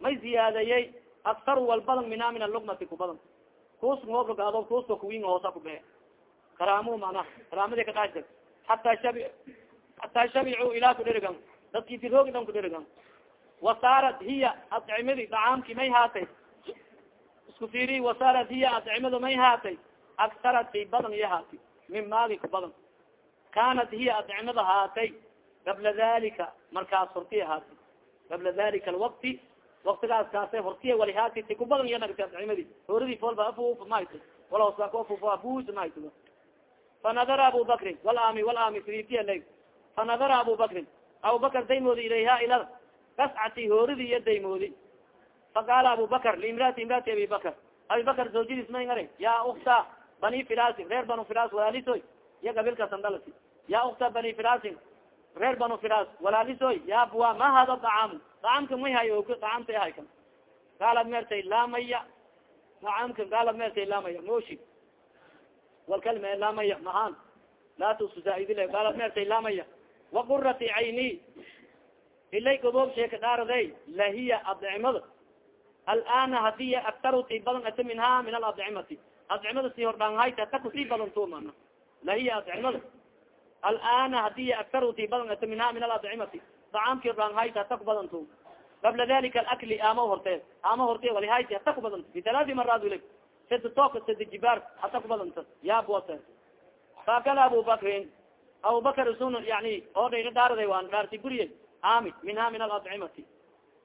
may ziyaadayey aktaru walbadan mina min alluqmati kubadan kuuska ngoogaado kuuska kuwin hoosa ku bee karaamu mana karaamadi kadhaja hataa shabi hataa shabicu ilaa kudherigan dadki diroogi dhan kudherigan wasaarat hiya adcimadi dacaamki may haatay isku fiiri wasaarat hiya adcimadu may haatay aktarati badan iya haati min maagi kubadan kanat hiya adcimada haatay qabla dalika markaas hortiya haati qabla dalika alwakti waktigaas kaase hortiya walihaati ti kubadan iya nagta adcimadi hooradi foolba afuf mahayto walaaafuf afus mahayto fanadara abu bakrin walami walami siritiya la fanadara abu bakrin abubakar daymoodi ilayha ila kascati hooridi iyo daymoodi faqaala abu bakr liimraati imraati abi bakr abi bakr zawjadiis may ngara ya ukta bani firasin reer banu firas walaalisoy iya gabilkasan dalasi ya ukta bani firasin reer banu firas walaalisoy ya bua ma hada dacaam dacaamka may hay og dacaamta ahay kan gaalad meertay laamaya dacaamka gaalad meertay laamaya moshi walkalme laamaya mahaan laa tususaidile gaalad meertay laamaya waqurati cayni ilay goboob sheeka dhaaraday lahiya adcimada alana hadiya aktaru ti badan ata minha min aladcimati adcimada si hordhaanhayta ta ku sii badan tu mana lahiya adcimada alana hadiya aktaru ti badan ata minha min aladcimati dacaamki hordhaanhayta ta ku badan qabla dalika alakli ama hortee. Ama hortee walihayta hata ku badanta fi talaati maraad wili sida sida jibaar hata ku badanta yaabwate faakala abu bakrin abubakar sun yani oo dhayga dhaaraday waan dhaarti guriye ami minha min aladcimati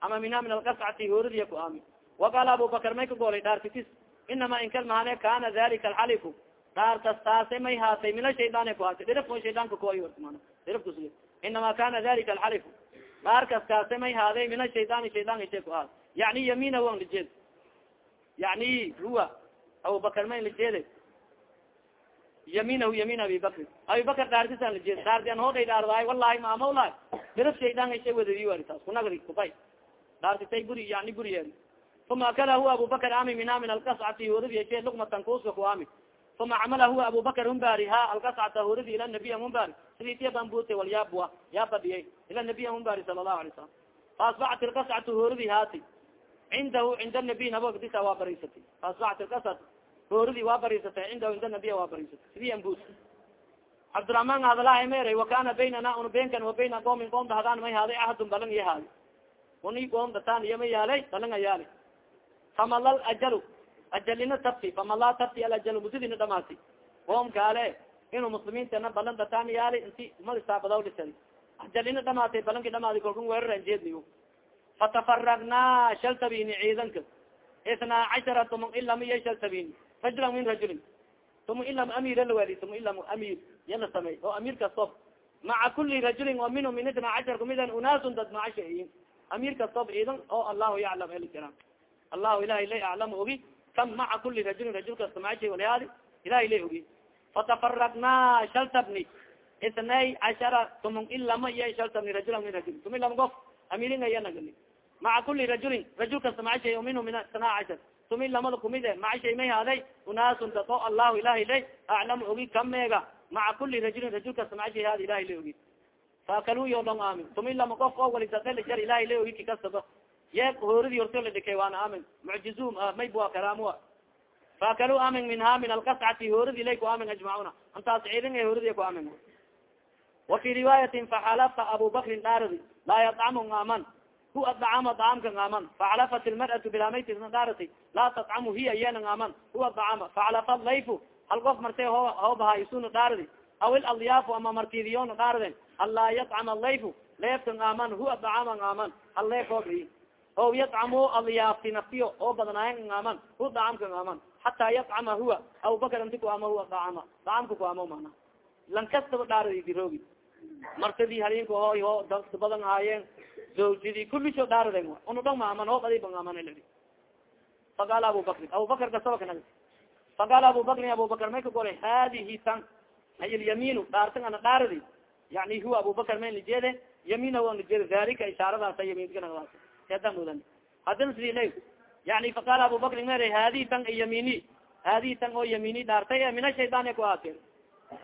ama minha min alkascati hooradiya ku ami waqaala abubakar may ka goolay dhaartitis inama inkal mahane kana dalika alxalifu dhaartas taase may haatay mina shaydaan ku haatay. Dhirafko shaydaanka koy dhirafkus inama kana dalika alxalifu dhaarkas kaase may haaday mina shaydaani shaydaanka shay ku haat yani yamina wan lijeed yani huwa abubakar ma in lajeeda yaminahu yamin abi bakri abibakar dhaartisan lajeeda dhaarti an hodhay dhaardaay wallahi maamawlahi diraf shaydan shay wadadi wari taas kunagri kubay dhaartitay guri yani guriyeed uma akala huwa abubakar ami mina min alkascati horadi yeshe lugmatan kuuska ku ami uma camala huwa abubakar humbari ha alkascata ila nabiya humbari sidii tiya bambute walyaabwa yaa badiyay ila nabiya humbari sala lahu alay salam faasbacat ilkascatu horadi haati. Cindahu cinda nabiy nabogdisa waa bariisatay faasbacat ilkascat hooradi waa bariisatay cinda nabiya waa bariisatay sidii ambut cabdiraحman hadalaha mer wakana baynana un benkan wa bayna qoomin qoom dahadaan may haaday ahadun balang iya haadi uni qoom dataan iyo may yaalay balanga yaali famalal ajalu ajalina tabti famala tabti alajalu mudadina dhamaati qoom kaale inu muslimiintana balan dataan yaali inti mal isaabadaw dhisan ajalina dhamaatay balanki dhamaadi kolkan weeraran jeedniyo fatafaragna shaltabini ciidanka. Isnaa cashara tuman ilama iya shaltabini rajulan min rajulin tuma ilam amir lawali tuma ilam amir yala samey oo amir kastob maca kuli rajulin oo minhu min itna cashar kumidan unaasun dad macashayin amir kastob ciidan oo allahu yaclam elikira allahu ilahay la aclam ogi kam maca kuli rajulin rajul kasta macashay walayaadi ilahay la ogi fatafaragna shaltabni itnay cashara tuman ilama iya shaltabni rajulan min rajulin tuma ilam gof amirin ayanagani maca kuli rajulin rajul kasta macashay o minhu min itna cashar tumi lamada kumide macashay may haaday unaasun dad oo allahu ilahay lay aclam ogi kameega maca kuli rajulin rajul kasta macashay haada ilahay la ogi faakaluyo dhong aamin tumi lama qof oo wali dadel jar ilahay la ogi kikastaba ye hooridi horto la dhikay waana aamin mucjizum may bua karaamua faakalu aamin minha min alkascati hooridi lay ku aamin ajmacuna antaas ciidin e hooridi ku aamin wa fi riwaayatin faxalafa abu bakrin dhaaradi laa yadcamu aaman hu adacama daamka aaman facalafat ilmar'atu bilamaytisna dhaarati laa tadcamu hiya yena aaman huwa dacama facalafa layfu. Hal qof martay ho hoobaha isuna dhaaradi aw ilalyaafu ama martidiyona dhaarden anlaa yadcama layfu leefkan aaman huwa dacama aaman hal leef hoobi o yadcamu alyaafti naftiyo. Oo badnaayan aaman hu dacamka aaman hataa yadcama huwa. Abubakar anti ku ama huwa dacama dacamka ku amo mana. Lan kastaba dhaaradi diroogi martadii halinka ho dad badan haayeen zawjadii kulisho dhaaraden unu dhong maaman hoob adi bangaaman lii faqaala abubakrin abubakar kasaba kanag faqaala abubakrin abubakar may ka golay hadihi tan ay lyamiinu dhaartan ana dhaaradi yani huwa abubakar may lijeede yamiina wa lijeede dalika ishaaradaasa yaminkanagdaas edan mudan hadina sidi la yani faqaala abubakrin mer hadihi tan yamini hadihi tan oo yamini dhaartay mina shaydan ku aate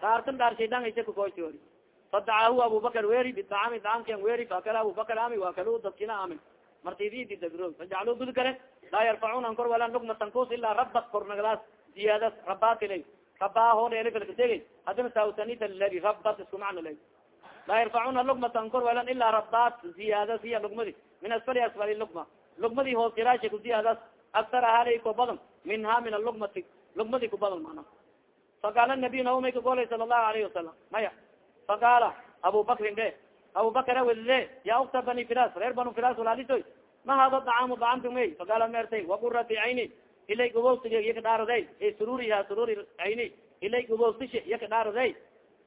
dhaartan dhaar shaydan aysa kakoytori fadacaahu abubakar weri bidacami dacamkan weri faakala abubakar ami waakalu dadkina amin martididi dagro fajaclu gud kale laa yarfacuna kor walan lugmatan kus ilaa rabat kornagdaas ziyaadas rabatilay rabaa hoolelkalkategi hadina tawtanita lagi rabat isku macna lag laa yarfacuna lugmatan kor walan ilaa rabat ziyaadas hiya lugmadi min asfali asfali lugma lugmadi hoos kiraasha ku ziyaadas aksar ahalay ko badan minha min alugmati lugmadi ku badan mana faqaala nabiy naumay ka golay sala allahu alayhi wasalam maya faqaala abu bakrin de abu bakra wedide ya ukta bani firas reer banu firas walaalisoy ma hada dacaamu dacamka may faqaala mertay waqurati cayni ilay gubowstig yaka dhaaraday e sururiha sururi cayni ilay gubowstisha yaka dhaaraday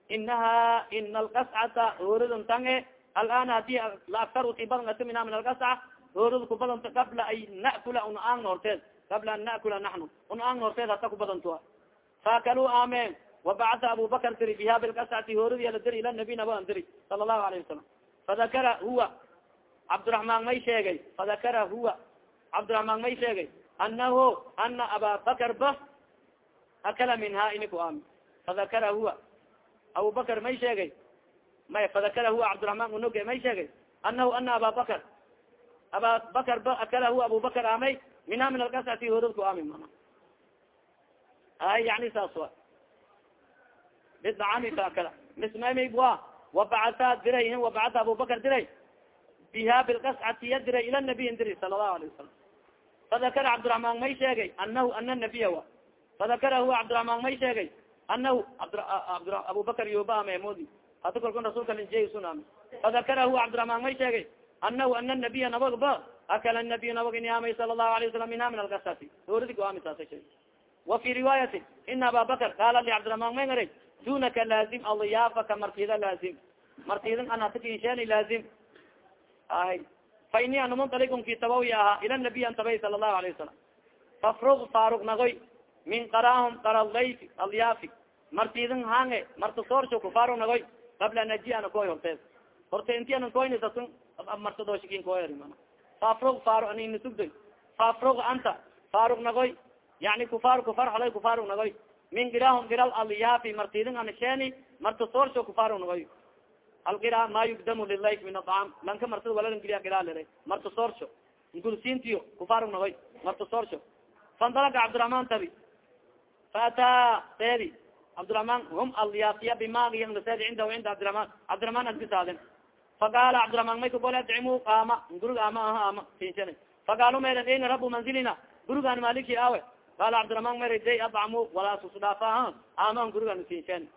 inaha ina alkascata hooridun tange alana haddii la aktar uti badan ati mina min alkasca hoorida ku badanta qabla ay nakula un aangna horteed qabla an nakula naxnu un aangna horteed hata ku badantua faakalu amen وabacata abu bakr diri biha bilkascati hooridi ala diri ila nabi naba an diri sala الlahu alayه wasalam fadakara huwa cabdiraحman may sheegay fadakara huwa cabdiraحman may sheegay anahu ana aba bakr ba akala minha ini ku aami fadakara huwa abu bakr may sheegay may fadakara huwa cabdiraحman unoge may sheegay anahu ana aba bakr aba bakr ba akala huwa abu bakr aamay minha min alkascati hoorad ku aami mana ay yani saas wa bidacami baakada mismamayba wabacataad diray wabacata abubakar diray. Biha bilkascatiya diray ila nabiyin diray sala allahu alayه wasalam fadakara cabdiraxmaan may sheegay anahu ana nabiya wa. Fadakara huwa cabdiraxmaan may sheegay anahu abubakar yobaammoodi hadi kalkun rasulka linjesunam fadakara huwa cabdiraxmaan may sheegay anahu ana nabiya nabag ba? Akala nabiy nabag iniamay sala allahu alayه wasalam minha min alkascati dooridi goaami saasa sheeg wa fi riwaayati ina ababakar qaala li cabdiraxmaan may ngaray dunaka laazim adiyaafaka martida laazim martidin anatakinsheena laazim ahay fa ini anumundaligum kitabawi ahaa ila nabiy antabay sala allahu alayh wasalam fafrug farug nagoy min qarahum qaraldayfi alyaafi martidin hange martasoorshuku farug nagoy qabla an aji ana koy hortees horte inti anan koyni sasun martadooshkin koyer mana faafrug faru aninasugdoy faafrug anta farug nagoy yani kufar kufar holay kufarug nagoy min girahum giral alyaafi martidin ana sheeni marta soorsho kufaarug nagoy algira ma yugdamu lilayf min aطcaam lanka martada walalan giriya gira lira marta soorsho ngulsintiyo kufaarug nagoy marta soorsho fandalaga cabdiraحman tabi faataa seedi cabdiraحman hum alyaasiya bimagiyan seedi cindahu cinda cabdiraحman cabdiraحman asbisaadin faqaala cabdiraحman may kagol adcimu ama gurig ama aha ama sinsana faqaalu meran ayna rabu manzilina gurigan maliki awe qaala cabdiraحman mer day adcamu walaa susdhaafa ama gurigan sinsan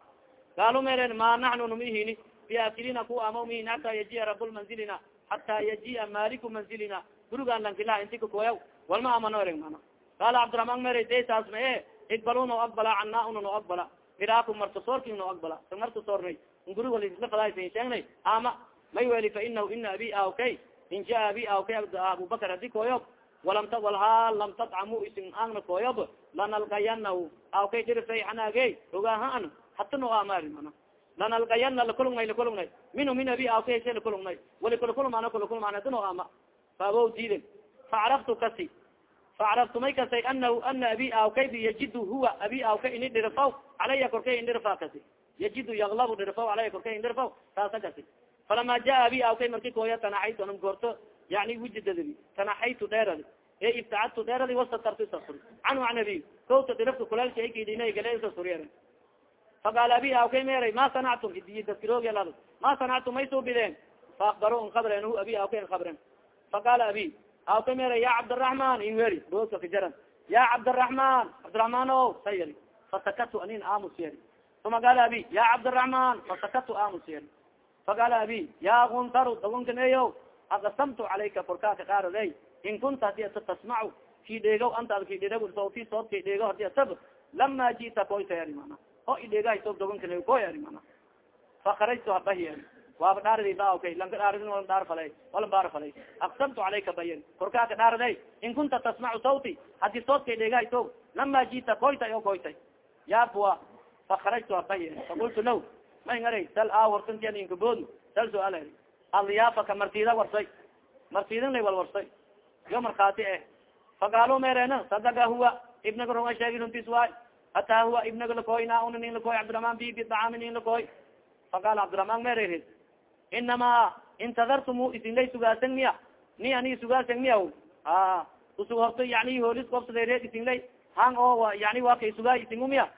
qaalu meren ma naxnu numihini biakilina ku ama mihin hata yajiya rabulmanzilina hata yajiya maliku manzilina. Gurigan lankilaha inti kakoyaw walma amano ereng mana? Qaala cabdiraحman mer day saas ma e igbalu no aqbala cana una no aqbala. Iraaku martasoorki no aqbala. Sa martasoornay gurig walisla fadaaysan sheegnay ama may weli fa inahu ina abi awkay in jaa abi awkay abubakar hadi koyob walam ta walhaa lam tadcamu isin angna koyob lanalgayanahu awkay dirifay xanaage ogaahaan hata no amari mana. Lanalgayana lakulungnay lakulungnay minu min abi awkay se lakulungnay wali kulakulmaano kulakulmaan hada no ama. Faabow diiden facaraftu kasi. Facaraftu may kasay anahu ana abi awkay bi yajidu huwa. Abi awkay ini dhirfaw calaya korkay indhirfa kasi. Yajidu yaklabu dhirfaw calaya korkay indhirfaw taasa kasi. Falama jaa abi awkay marki kooya tanaxaytu anam goorto yani wujidadadi tanaxaytu dheeradi e ibtacadtu dheeradi wasatartu isasuri canhu an abi kowta dhirafka kulaalki ay kaydina gale isasuriyer faqaal abi awkay meeray ma sanactum idiyi daskiroogel ma sanactum may soo bideen faakbaro n kabreen hu abi awkay n kabren faqaala abi awkay meeray ya cabdiraحman in weri booska kajaran ya cabdiraحman cabdiraحman o sa yeri fasakatu anin amus yeri uma qaala abi ya cabdiraحman fasakatu amus yeri faqaala abi ya kuntaru dagonkaneyo aqsamtu calayka korkaaka dhaaraday in kunta hadi ata tasmacu ki dheegaw anta ad kidheg sawti sood ki dheego hadi atab lama jita koyta eri mana o idheegahay soob dagonkane koy eri mana fakarajtu habahi eri waaba dhaaradi ba okay lanka wala dhaar falay wala baar falay aqsamtu calayka bayan korkaaka dhaaraday in kunta tasmacu sawti hadi soodka dheegahay soob lama jita koyta o koytay yaabua fakarajtu habahi eri fakultu law may ngara sal a warsantianinkabood sal suaal eri alyaafaka martida warsay martidin lay wal warsay yo markhaati eh. Faqaalu merena sadaka huwa ibnaga runga sheegi runtis waay hataa huwa ibnaga lakoy na una nin lakoy cabdiraحman bi bidacaami nin lakoy faqaala cabdiraحman mere inama intadartumu isinlay sugaasan miya. Ni ani sugaasan miya a usug horto yani hoolis kobsadereed isinlay. Hang oo yani waa kay sugaay miya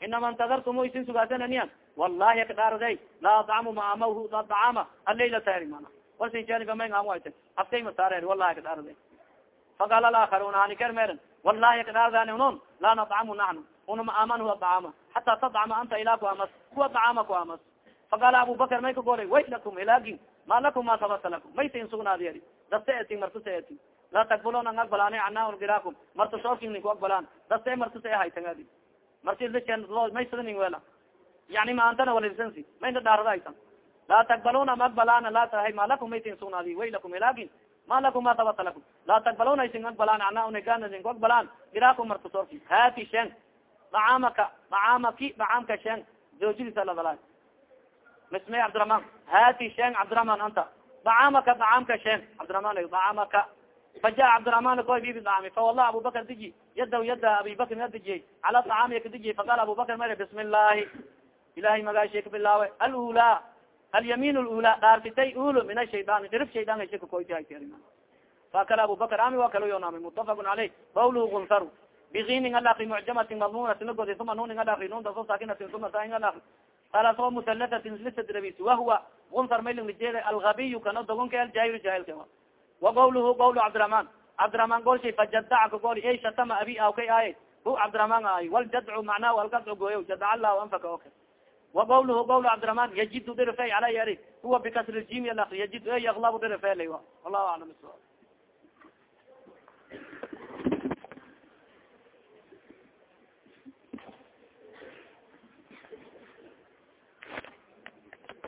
inama intadartumu isin sugaasan aniya wallahi kadhaaraday laa adcamu maamahu acaama alaylata eri mana wasinjanigamangawata aftay masaar wallahi kadhaaraday faqal alaakaruna haniker meran wallahi kadhaardan non laa nadcamu naxnu una maamanhu acaama hataa tadcama anta ilaa ku amas kuwa acaama ku amas faqala abubakar may ka golay way lakum ilaagin ma lakum ma sabata lakum may sin sugnaadi eri daste etin martase etin laa takbulon ang agbalaan ana girakum marta soorkin nin ku agbalaan daste martase haytangadi marti maysadani wela. Yani maantana walibsansi mayna dhaarada aysan laa takbaluna ma akbalana laa ma lakum maytin sugnaadi way lakum ilakin ma lakum ma sabata lakum. Laa takbaluna isin akbalaan ana unagansin ku akbalaan biraakum martasorki haati shen. Dacaamaka dacaamaki dacaamka shen. Zoojidisa ladala mismay cabdiraman haati shen cabdiraman anta. Dacaamaka dacaamka shen. Cabdiraman dacaamaka faja cabdiraحman koy bibi dacaami fawallah abubakar diji yada yada abibakr na dijiyey cala dacaami kadijiyey faqala abubakar mare bismi illaahi ilahay magaashay ka bilaawe alula alyamin lula dhaartitay ulo min ashaydan dirif shaydan asha kakoyta fakala abubakar ami wa kalo yonaamay mutafaq caleyh qawluhu gunsaru biginin alakri mucjamatin madmunatin lagodi uma nunin alakri nunta so sakinatin uma sain alakri talaso musalatatin lisadrabis wahuwa gunsar maylinglijede algabiyu kana dogonka aljahil jahilka wa qawluhu qawlu cabdiraحman cabdiraحman golshay fajadaca ka goli ey shatama abi awkay aaye hu cabdiraحman aayo waljadcu macnaha algadcu gooyo jadaca allahu anfaka oka wa qawluhu qawl cabdiraحman yajidu dhirfe ala yari huwa bikasri jimi alakri yajid e yaklabu dhirfe lay wallahu aclam